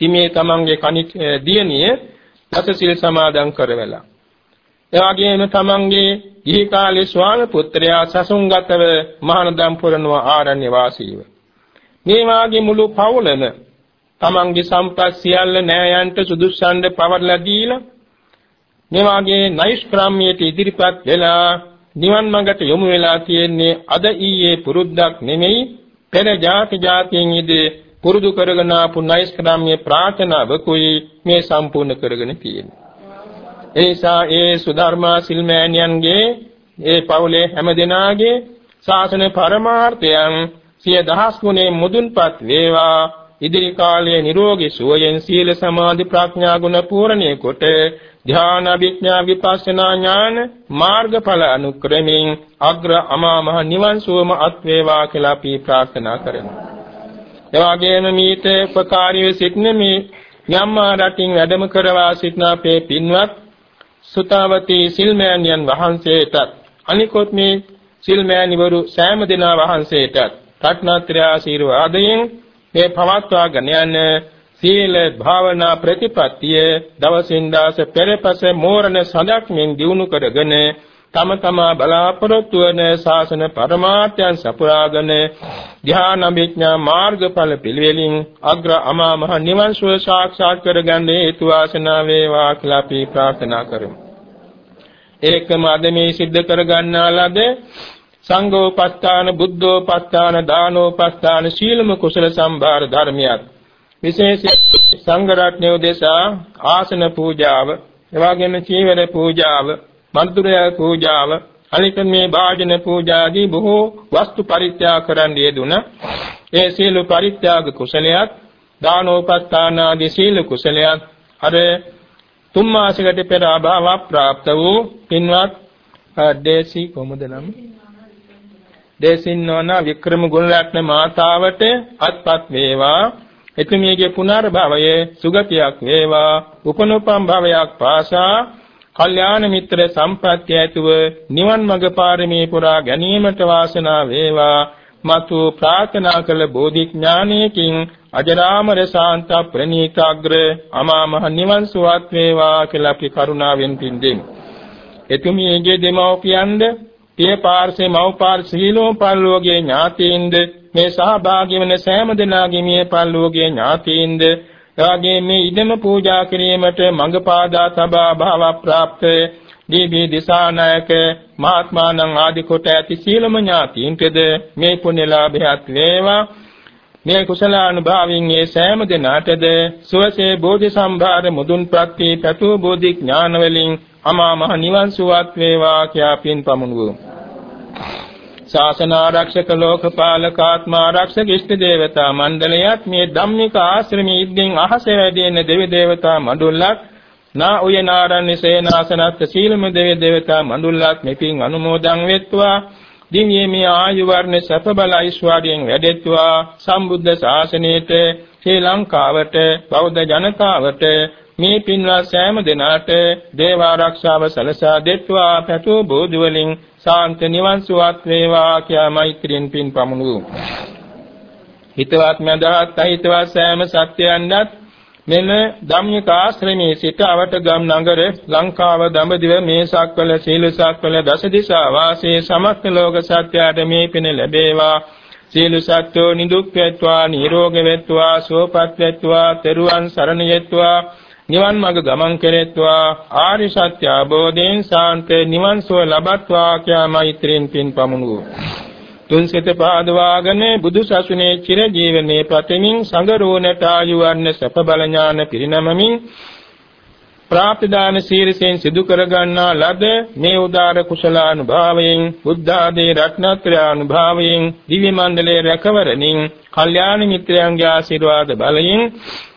ඉතින් තමන්ගේ කණික දියණිය දසසිල් සමාදන් කරවලා. ඒ වගේම තමන්ගේ ගිහි කාලේ ස්වාමි පුත්‍රයා සසුන්ගතව මහානදම් පුරනවා ආරණ්‍ය වාසීව. මේ වාගේ මුළු පවුලම තමන්ගේ සම්පත් සියල්ල නෑයන්ට සුදුස්සන්ඩ පවර්ලා දීලා මේ වාගේ නෛෂ්ක්‍රාම්‍යයට ඉදිරිපත් වෙලා නිවන් මඟට යොමු වෙලා තියෙන්නේ අද ඊයේ පුරුද්දක් නෙමෙයි පෙර ಜಾති ಜಾතියෙන් ඉදී පුරුදු කරගෙන ආපු නෛෂ්ක්‍රාම්‍ය ප්‍රාර්ථනාවකුයි මේ සම්පූර්ණ කරගෙන තියෙන්නේ. ඒ නිසා ඒ සුධර්මා සිල්මෑණියන්ගේ ඒ පවුලේ හැම දෙනාගේ ශාසන පරමාර්ථයන් සිය දහස් ගුණේ මුදුන්පත් වේවා ඉදිරි කාලයේ නිරෝගී සුවයෙන් සීල සමාධි ප්‍රඥා ගුණ පූර්ණේ කොට ධ්‍යාන විඥා විපස්සනා ඥාන මාර්ගඵල අනුක්‍රමෙන් අග්‍ර අමා මහ නිවන් සුවම අත් වේවා කියලා අපි ප්‍රාර්ථනා කරමු. එවාගෙම මීට උපකාරීව සිටින මේ ම්‍යාන්මාර් රටින් වැඩම කරවා සිටින අපේ පින්වත් සුතාවතී සිල්මෑණියන් වහන්සේටත් අනිකොත් මේ සිල්මෑණිවරු සෑම දෙනා වහන්සේටත් රත්නත්‍රය ආශිර්වාදයෙන් මේ පවත්වාගෙන යන සීල භාවනා ප්‍රතිපත්තිය දවසින් දවස පෙරපස මෝරණ සඳක්මින් දිනු කරගෙන තම තමා බලාපොරොත්තු වන ශාසන පරමාර්ථයන් සපුරාගෙන ධ්‍යාන විඥා මාර්ගඵල පිළිවෙලින් අග්‍ර අමා මහ නිවන් සුව සාක්ෂාත් කරගන්න හේතු වාසනා වේවා කියලා අපි ප්‍රාර්ථනා කරමු. ඒකම අද මේ සිද්ධ කරගන්නා ලද සංඝෝපස්ථාන බුද්ධෝපස්ථාන දානෝපස්ථාන සීලම කුසල සම්භාර ධර්මියත් විශේෂයෙන් සංඝ රත්නය උදෙසා ආසන පූජාව එවාගෙම චීවර පූජාව මන්තුරය පූජාව. අනික මේ භාජන පූජාදී බොහෝ වස්තු පරිත්‍යාග කරන්න යෙදුන ඒ සීල පරිත්‍යාග කුසලයක් දානෝපස්ථාන ආදී සීල කුසලයක් අර තුන් මාසයකට පෙර අභාව ප්‍රාප්ත වූ පින්වත් දේසි කොමුද නම්? දේසින්නෝන වික්‍රම ගුණරත්න මාතාවට අත්පත් වේවා. එතුමියගේ පුනර්භවයේ සුගතියක් වේවා. උපනුපම් භවයක් පාසා කල්යාණ මිත්‍ර සම්ප්‍රත්‍ය ඇතුව නිවන් මඟ පාරමී පුරා ගැනීමට වාසනාව වේවා මතු ප්‍රාර්ථනා කළ බෝධි ඥානයකින් අජරාමර ශාන්ත ප්‍රණීතාග්‍ර අමා මහ නිවන් සුවත් වේවා කියලා අපි කරුණාවෙන් පින්දෙමු. එතුමියගේ දෙමව්පියන්ද පිය පාර්ශ්වේ මව් පාර්ශ්ව සීලෝ පල්ලෝගේ ඥාතීන්ද මේ සහභාගී වන සෑම දෙනාගේ මිය පල්ලෝගේ ඥාතීන්ද එවාගේ මේ ඉදම පූජා කිරීමට මඟ පාදා තබා භාව ප්‍රාප්ත. දීවි දිසානායක මහත්මානං ආදි කොට ඇති සීලම ඥාතීන්ටද මේ පුණ්‍යලාභයත් වේවා. මේ කුසලානුභාවයෙන් මේ සෑම දිනාටද සුවසේ බෝධි සම්භාර මුදුන් ප්‍රත්‍ය පැතු බෝධි ඥාන වලින් අමා මහ නිවන් සුවත් වේවා කියා පින් පමුණුවමු. ශාසන ආරක්ෂක ලෝකපාලක ආත්මා ආරක්ෂක ඉෂ්ට දේවතා මණ්ඩලයත් මේ ධම්මික ආශ්‍රමයේ ඉද්දෙන් අහසේ වැඩෙන දෙවි දේවතා මඬුල්ලක් නා උයනාරණ්‍ය සේනාසනත් සීලම දෙවි දේවතා මඬුල්ලක් මෙපින් අනුමෝදන් වෙත්වා. දිව්‍යමය ආයු වර්ණ සැප බල ඓශ්වර්යයෙන් වැඩෙත්වා. සම්බුද්ධ ශාසනයට ශ්‍රී ලංකාවට බෞද්ධ ජනතාවට මේ පින්වත් සෑම දෙනාට දේව ආරක්ෂාව සලසා දෙත්වා පැතු බෝධි වලින් සාන්ත නිවන් සුවත් වේවා කියා මෛත්‍රියෙන් පින් පමුණු. හිතවත් මඳහත් අහිතවත් සෑම සත්‍යයන්වත් මෙම ධම්මික ආශ්‍රමයේ සිට අවටගම් නගර ලංකාව දඹදිව මේසක්වල සීලසක්වල දසදිසා වාසී සමස්ත ලෝක සත්‍යයට මේ පින ලැබේවා. සීල සත්‍යෝ නිදුක් වෙත්වා නිරෝග වෙත්වා සුවපත් වෙත්වා තෙරුවන් සරණ යෙත්වා. නිවන් මඟ ගමන් කෙරෙත්වා. ආරි සත්‍ය අවබෝධයෙන් සාන්ත නිවන් සුව ලබත්වා කියා මෛත්‍රියෙන් පින් පමුණුවෝ තුන් සිත පාදවාගෙන බුදු සසුනේ චිර ජීවනයේ ප්‍රතිමින් සංගරෝණට ආයු වර්ණ සප බල ඥාන පිරිනමමින් ප්‍රාප්තිදාන සීරසෙන් සිදු කරගන්නා ලද මේ උදාර කුසලානුභාවයෙන් බුද්ධ ආදී රත්නත්‍රය අනුභාවයෙන් දිව්‍ය මණ්ඩලයේ රැකවරණින් කල්යාණ මිත්‍රයන්ගේ ආශිර්වාද බලයෙන්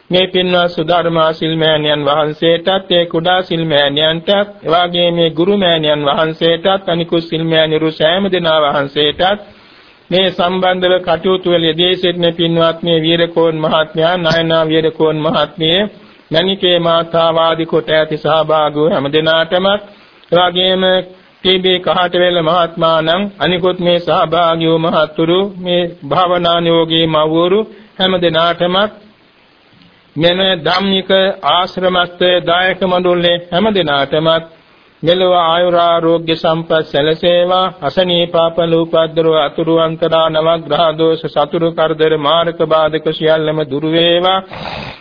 මේ පින්වත් සුධර්මා සිල්මෑණියන් වහන්සේටත් ඒ කුඩා සිල්මෑණියන්ටත් එවාගේ මේ ගුරු මෑණියන් වහන්සේටත් අනිකුත් සිල්මෑණිරු සෑම දෙනා වහන්සේටත් මේ සම්බන්ධව කටයුතු වල යෙදී සිටින පින්වත් මේ වීරකෝන් මහත්මයා නයනා වීරකෝන් මහත්මිය මණිකේ මාතා වාදි කොට ඇති සහභාගී හැම දිනාටම එවාගේම ටීබී කහටවැල මහත්මාණන් අනිකුත් මේ සහභාගී වූ මහතුරු මේ භාවනානුයෝගී මව්වරු හැම දිනාටම මෙම ධම්මික ආශ්‍රමස්ත දායක මඬුල්ලේ හැම දිනාටම මෙලොව ආයුරාෝග්‍ය සම්පත් සැලසේවා. අසනීපාපල උපද්දරව අතුරු අන්තරා නවග්‍රහ දෝෂ සතුරු කරදර මාරක බාධක සියල්ලම දුරු වේවා.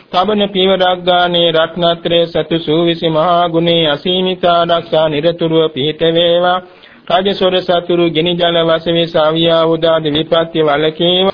තබන පීවරක් ගානේ රත්නත්‍රේ සතු සූවිසි මහා ගුණේ අසීමිත ආරක්ෂා නිරතුරුව පිහිට වේවා. රාජසොර සතුරු ගිනි ජල වශයෙන් සාවියා උදාද විපත්‍ය වලකේවා